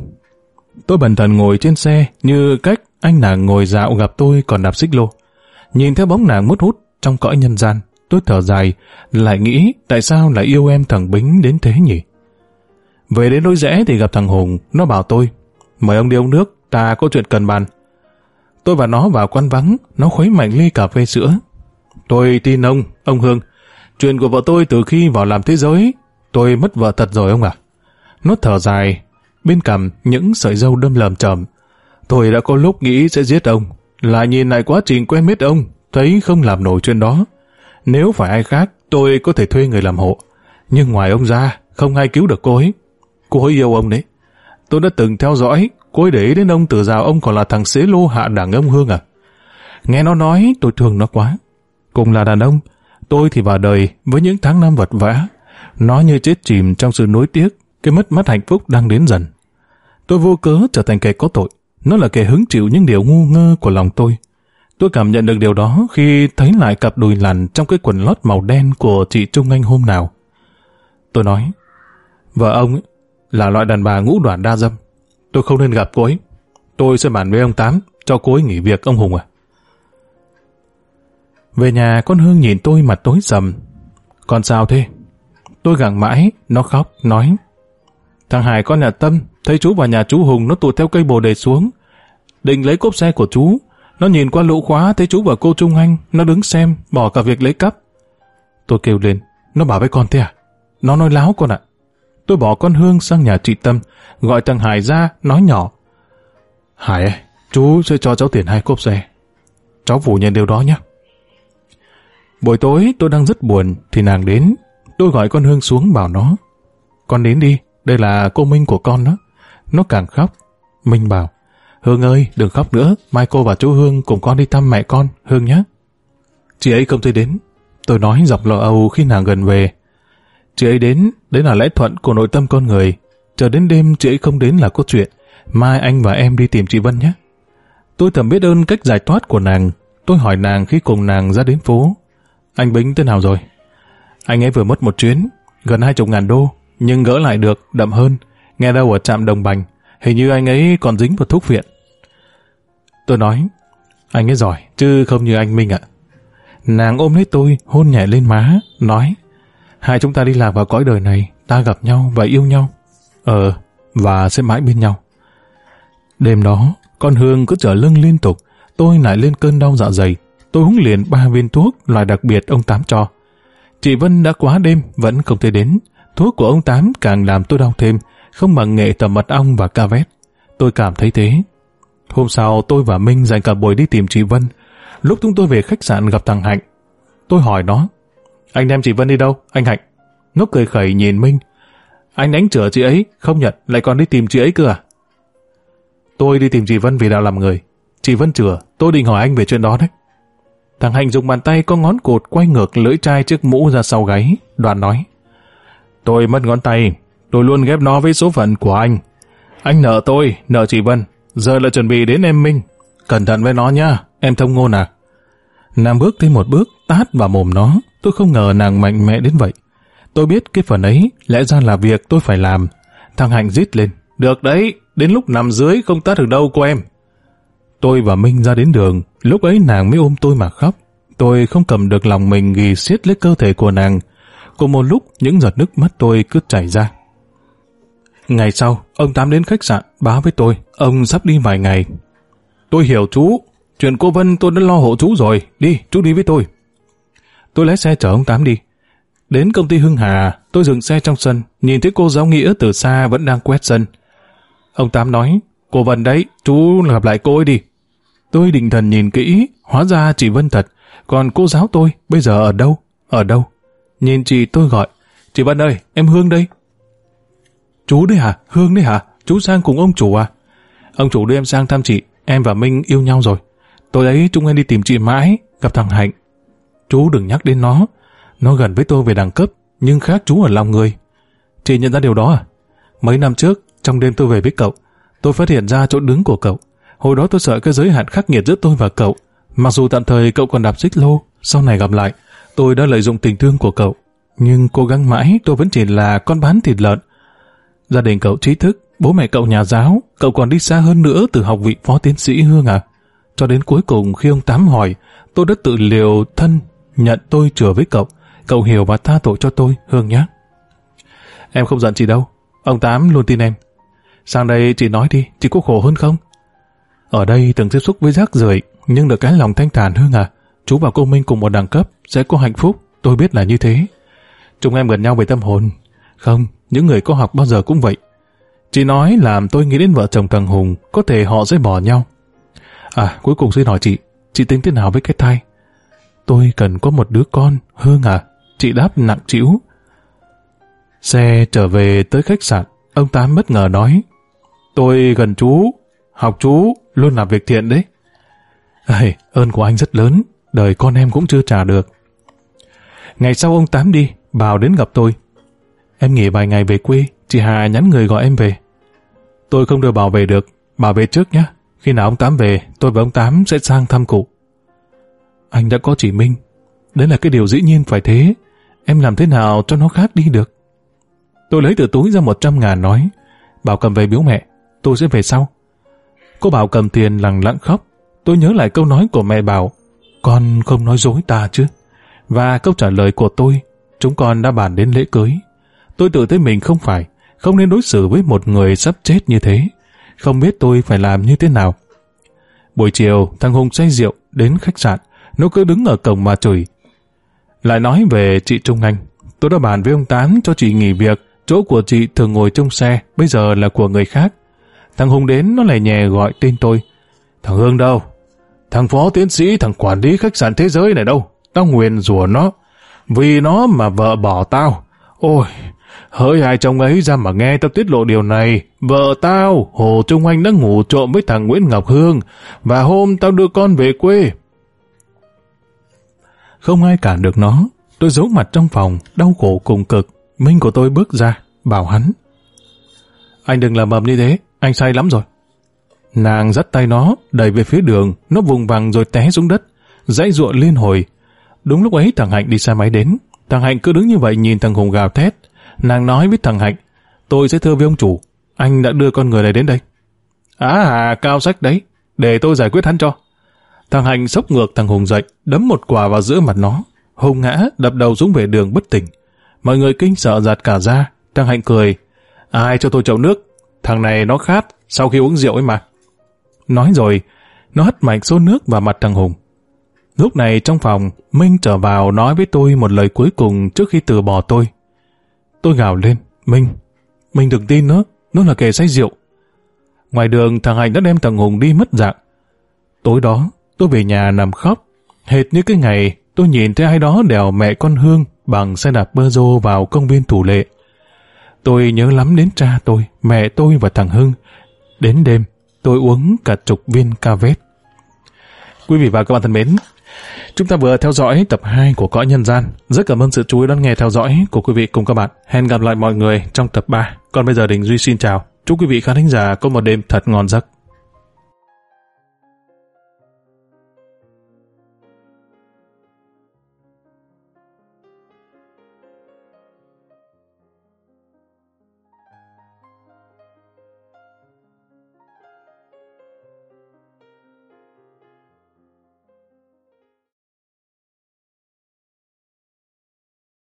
Tôi bần thần ngồi trên xe như cách anh nàng ngồi dạo gặp tôi còn đạp xích lô. Nhìn theo bóng nàng mút hút trong cõi nhân gian, tôi thở dài, lại nghĩ tại sao lại yêu em thằng Bính đến thế nhỉ? Về đến lối rẽ thì gặp thằng Hùng, nó bảo tôi, mời ông đi uống nước, ta có chuyện cần bàn. Tôi và nó vào quán vắng, nó khuấy mạnh ly cà phê sữa. Tôi tin ông, ông Hương, chuyện của vợ tôi từ khi vào làm thế giới, tôi mất vợ thật rồi ông ạ. Nó thở dài, bên cằm những sợi dâu đâm lầm chầm. Tôi đã có lúc nghĩ sẽ giết ông, lại nhìn lại quá trình quen biết ông, thấy không làm nổi chuyện đó. Nếu phải ai khác, tôi có thể thuê người làm hộ. Nhưng ngoài ông ra, không ai cứu được cô ấy. Cô ấy yêu ông đấy. Tôi đã từng theo dõi, cô ấy để ý đến ông từ rào ông còn là thằng xế lô hạ đẳng ông Hương à. Nghe nó nói, tôi thương nó quá. Cùng là đàn ông, tôi thì vào đời với những tháng năm vật vã. Nó như chết chìm trong sự nối tiếc, cái mất mát hạnh phúc đang đến dần. Tôi vô cớ trở thành kẻ có tội. Nó là kẻ hứng chịu những điều ngu ngơ của lòng tôi. Tôi cảm nhận được điều đó khi thấy lại cặp đùi lằn trong cái quần lót màu đen của chị Trung Anh hôm nào. Tôi nói, vợ ông ấy, là loại đàn bà ngũ đoạn đa dâm. Tôi không nên gặp cô ấy. Tôi sẽ bàn với ông Tám, cho cô ấy nghỉ việc ông Hùng à. Về nhà con Hương nhìn tôi mặt tối sầm. Con sao thế? Tôi gặng mãi, nó khóc, nói. Thằng Hải con nhà Tâm, thấy chú vào nhà chú Hùng nó tụt theo cây bồ đề xuống. Định lấy cốp xe của chú. Nó nhìn qua lỗ khóa thấy chú và cô Trung Anh, nó đứng xem, bỏ cả việc lấy cắp. Tôi kêu lên, nó bảo với con thế à? Nó nói láo con ạ. Tôi bỏ con Hương sang nhà chị Tâm, gọi thằng Hải ra, nói nhỏ. Hải chú sẽ cho cháu tiền hai cốp xe. Cháu phủ nhận điều đó nhé. Buổi tối tôi đang rất buồn thì nàng đến. Tôi gọi con Hương xuống bảo nó. Con đến đi, đây là cô Minh của con đó. Nó càng khóc. Minh bảo, Hương ơi, đừng khóc nữa, mai cô và chú Hương cùng con đi thăm mẹ con, Hương nhé. Chị ấy không thấy đến. Tôi nói dọc lo âu khi nàng gần về. Chị ấy đến, đấy là lẽ thuận của nội tâm con người. Chờ đến đêm chị ấy không đến là có chuyện. Mai anh và em đi tìm chị Vân nhé. Tôi thầm biết ơn cách giải thoát của nàng. Tôi hỏi nàng khi cùng nàng ra đến phố. Anh Bính thế nào rồi? Anh ấy vừa mất một chuyến, gần hai chục ngàn đô, nhưng gỡ lại được, đậm hơn. Nghe đâu ở trạm Đồng Bành, hình như anh ấy còn dính vào thuốc viện. Tôi nói, anh ấy giỏi, chứ không như anh Minh ạ. Nàng ôm lấy tôi, hôn nhẹ lên má, nói, hai chúng ta đi lạc vào cõi đời này, ta gặp nhau và yêu nhau. Ờ, và sẽ mãi bên nhau. Đêm đó, con Hương cứ trở lưng liên tục, tôi lại lên cơn đau dạ dày. Tôi uống liền ba viên thuốc, loại đặc biệt ông Tám cho. Chị Vân đã quá đêm, vẫn không thể đến. Thuốc của ông Tám càng làm tôi đau thêm, không bằng nghệ tầm mật ong và ca vét. Tôi cảm thấy thế. Hôm sau tôi và Minh dành cả buổi đi tìm chị Vân. Lúc chúng tôi về khách sạn gặp thằng Hạnh. Tôi hỏi nó, anh đem chị Vân đi đâu, anh Hạnh? Nó cười khẩy nhìn Minh. Anh đánh chữa chị ấy, không nhận, lại còn đi tìm chị ấy cơ à? Tôi đi tìm chị Vân vì đạo làm người. Chị Vân chữa, tôi định hỏi anh về chuyện đó đấy. Thằng Hạnh dùng bàn tay có ngón cột quay ngược lưỡi chai trước mũ ra sau gáy. Đoàn nói, tôi mất ngón tay, tôi luôn ghép nó với số phận của anh. Anh nợ tôi, nợ chị Vân, giờ là chuẩn bị đến em Minh. Cẩn thận với nó nha, em thông ngôn à. nam bước thêm một bước, tát vào mồm nó. Tôi không ngờ nàng mạnh mẽ đến vậy. Tôi biết cái phần ấy lẽ ra là việc tôi phải làm. Thằng Hạnh rít lên. Được đấy, đến lúc nằm dưới không tát được đâu cô em. Tôi và Minh ra đến đường, lúc ấy nàng mới ôm tôi mà khóc. Tôi không cầm được lòng mình ghi siết lấy cơ thể của nàng. Cùng một lúc, những giọt nước mắt tôi cứ chảy ra. Ngày sau, ông Tám đến khách sạn báo với tôi, ông sắp đi vài ngày. Tôi hiểu chú, chuyện cô Vân tôi đã lo hộ chú rồi, đi, chú đi với tôi. Tôi lái xe chở ông Tám đi. Đến công ty Hưng Hà, tôi dừng xe trong sân, nhìn thấy cô giáo nghĩa từ xa vẫn đang quét sân. Ông Tám nói, cô Vân đấy, chú gặp lại cô ấy đi. Tôi định thần nhìn kỹ, hóa ra chị Vân thật, còn cô giáo tôi bây giờ ở đâu? Ở đâu? Nhìn chị tôi gọi, chị Vân ơi, em Hương đây. Chú đấy hả? Hương đấy hả? Chú sang cùng ông chủ à? Ông chủ đưa em sang thăm chị, em và Minh yêu nhau rồi. Tôi ấy chúng em đi tìm chị mãi, gặp thằng Hạnh. Chú đừng nhắc đến nó, nó gần với tôi về đẳng cấp, nhưng khác chú ở lòng người. Chị nhận ra điều đó à? Mấy năm trước, trong đêm tôi về với cậu, tôi phát hiện ra chỗ đứng của cậu. Hồi đó tôi sợ cái giới hạn khắc nghiệt giữa tôi và cậu. Mặc dù tạm thời cậu còn đạp xích lô, sau này gặp lại, tôi đã lợi dụng tình thương của cậu. Nhưng cố gắng mãi tôi vẫn chỉ là con bán thịt lợn. Gia đình cậu trí thức, bố mẹ cậu nhà giáo, cậu còn đi xa hơn nữa từ học vị phó tiến sĩ Hương à. Cho đến cuối cùng khi ông Tám hỏi, tôi đã tự liều thân nhận tôi chừa với cậu. Cậu hiểu và tha tội cho tôi, Hương nhé. Em không giận chị đâu. Ông Tám luôn tin em. Sang đây chị nói đi, chị có khổ hơn không? Ở đây từng tiếp xúc với rác rưởi nhưng được cái lòng thanh thản Hương à. Chú và cô Minh cùng một đẳng cấp, sẽ có hạnh phúc, tôi biết là như thế. Chúng em gần nhau về tâm hồn. Không, những người có học bao giờ cũng vậy. Chị nói làm tôi nghĩ đến vợ chồng thằng Hùng, có thể họ sẽ bỏ nhau. À, cuối cùng xin hỏi chị, chị tính thế nào với cái thai? Tôi cần có một đứa con, Hương à? Chị đáp nặng trĩu Xe trở về tới khách sạn, ông Tám bất ngờ nói, tôi gần chú, học chú, luôn làm việc thiện đấy. Ê, ơn của anh rất lớn, đời con em cũng chưa trả được. Ngày sau ông Tám đi, Bảo đến gặp tôi. Em nghỉ vài ngày về quê, chị Hà nhắn người gọi em về. Tôi không đưa Bảo về được, Bảo về trước nhé. Khi nào ông Tám về, tôi và ông Tám sẽ sang thăm cụ. Anh đã có chỉ Minh. Đấy là cái điều dĩ nhiên phải thế. Em làm thế nào cho nó khác đi được? Tôi lấy từ túi ra một trăm ngàn nói. Bảo cầm về biếu mẹ, tôi sẽ về sau. Cô Bảo cầm tiền lặng lặng khóc. Tôi nhớ lại câu nói của mẹ Bảo. Con không nói dối ta chứ. Và câu trả lời của tôi, chúng con đã bàn đến lễ cưới. Tôi tự thấy mình không phải, không nên đối xử với một người sắp chết như thế. Không biết tôi phải làm như thế nào. Buổi chiều, thằng Hùng say rượu đến khách sạn. Nó cứ đứng ở cổng mà chửi. Lại nói về chị Trung Anh. Tôi đã bàn với ông Tám cho chị nghỉ việc. Chỗ của chị thường ngồi trong xe, bây giờ là của người khác. Thằng Hùng đến nó lại nhẹ gọi tên tôi. Thằng Hương đâu? Thằng phó tiến sĩ, thằng quản lý khách sạn thế giới này đâu? Tao nguyền rủa nó. Vì nó mà vợ bỏ tao. Ôi, hỡi hai chồng ấy ra mà nghe tao tiết lộ điều này. Vợ tao, Hồ Trung Anh đã ngủ trộm với thằng Nguyễn Ngọc Hương. Và hôm tao đưa con về quê. Không ai cản được nó. Tôi giấu mặt trong phòng, đau khổ cùng cực. Minh của tôi bước ra, bảo hắn. Anh đừng làm mầm như thế, anh say lắm rồi. Nàng dắt tay nó, đẩy về phía đường, nó vùng vằng rồi té xuống đất, dãy ruộng liên hồi. Đúng lúc ấy thằng Hạnh đi xe máy đến, thằng Hạnh cứ đứng như vậy nhìn thằng Hùng gào thét. Nàng nói với thằng Hạnh, tôi sẽ thưa với ông chủ, anh đã đưa con người này đến đây. À, à cao sách đấy, để tôi giải quyết hắn cho. Thằng Hạnh sốc ngược thằng Hùng dậy, đấm một quả vào giữa mặt nó. Hùng ngã, đập đầu xuống về đường bất tỉnh. Mọi người kinh sợ giạt cả ra, thằng Hạnh cười. Ai cho tôi chậu nước? Thằng này nó khát, sau khi uống rượu ấy mà. Nói rồi, nó hất mạnh số nước vào mặt thằng Hùng. Lúc này trong phòng, Minh trở vào nói với tôi một lời cuối cùng trước khi từ bỏ tôi. Tôi gào lên, Minh, Minh đừng tin nữa, nó là kẻ say rượu. Ngoài đường thằng Hạnh đã đem thằng Hùng đi mất dạng. Tối đó, tôi về nhà nằm khóc, hệt như cái ngày tôi nhìn thấy ai đó đèo mẹ con Hương bằng xe đạp bơ rô vào công viên thủ lệ. Tôi nhớ lắm đến cha tôi, mẹ tôi và thằng Hưng. Đến đêm, tôi uống cả chục viên ca vết. Quý vị và các bạn thân mến, chúng ta vừa theo dõi tập 2 của Cõi Nhân Gian. Rất cảm ơn sự chú ý đón nghe theo dõi của quý vị cùng các bạn. Hẹn gặp lại mọi người trong tập 3. Còn bây giờ Đình Duy xin chào. Chúc quý vị khán thính giả có một đêm thật ngon giấc.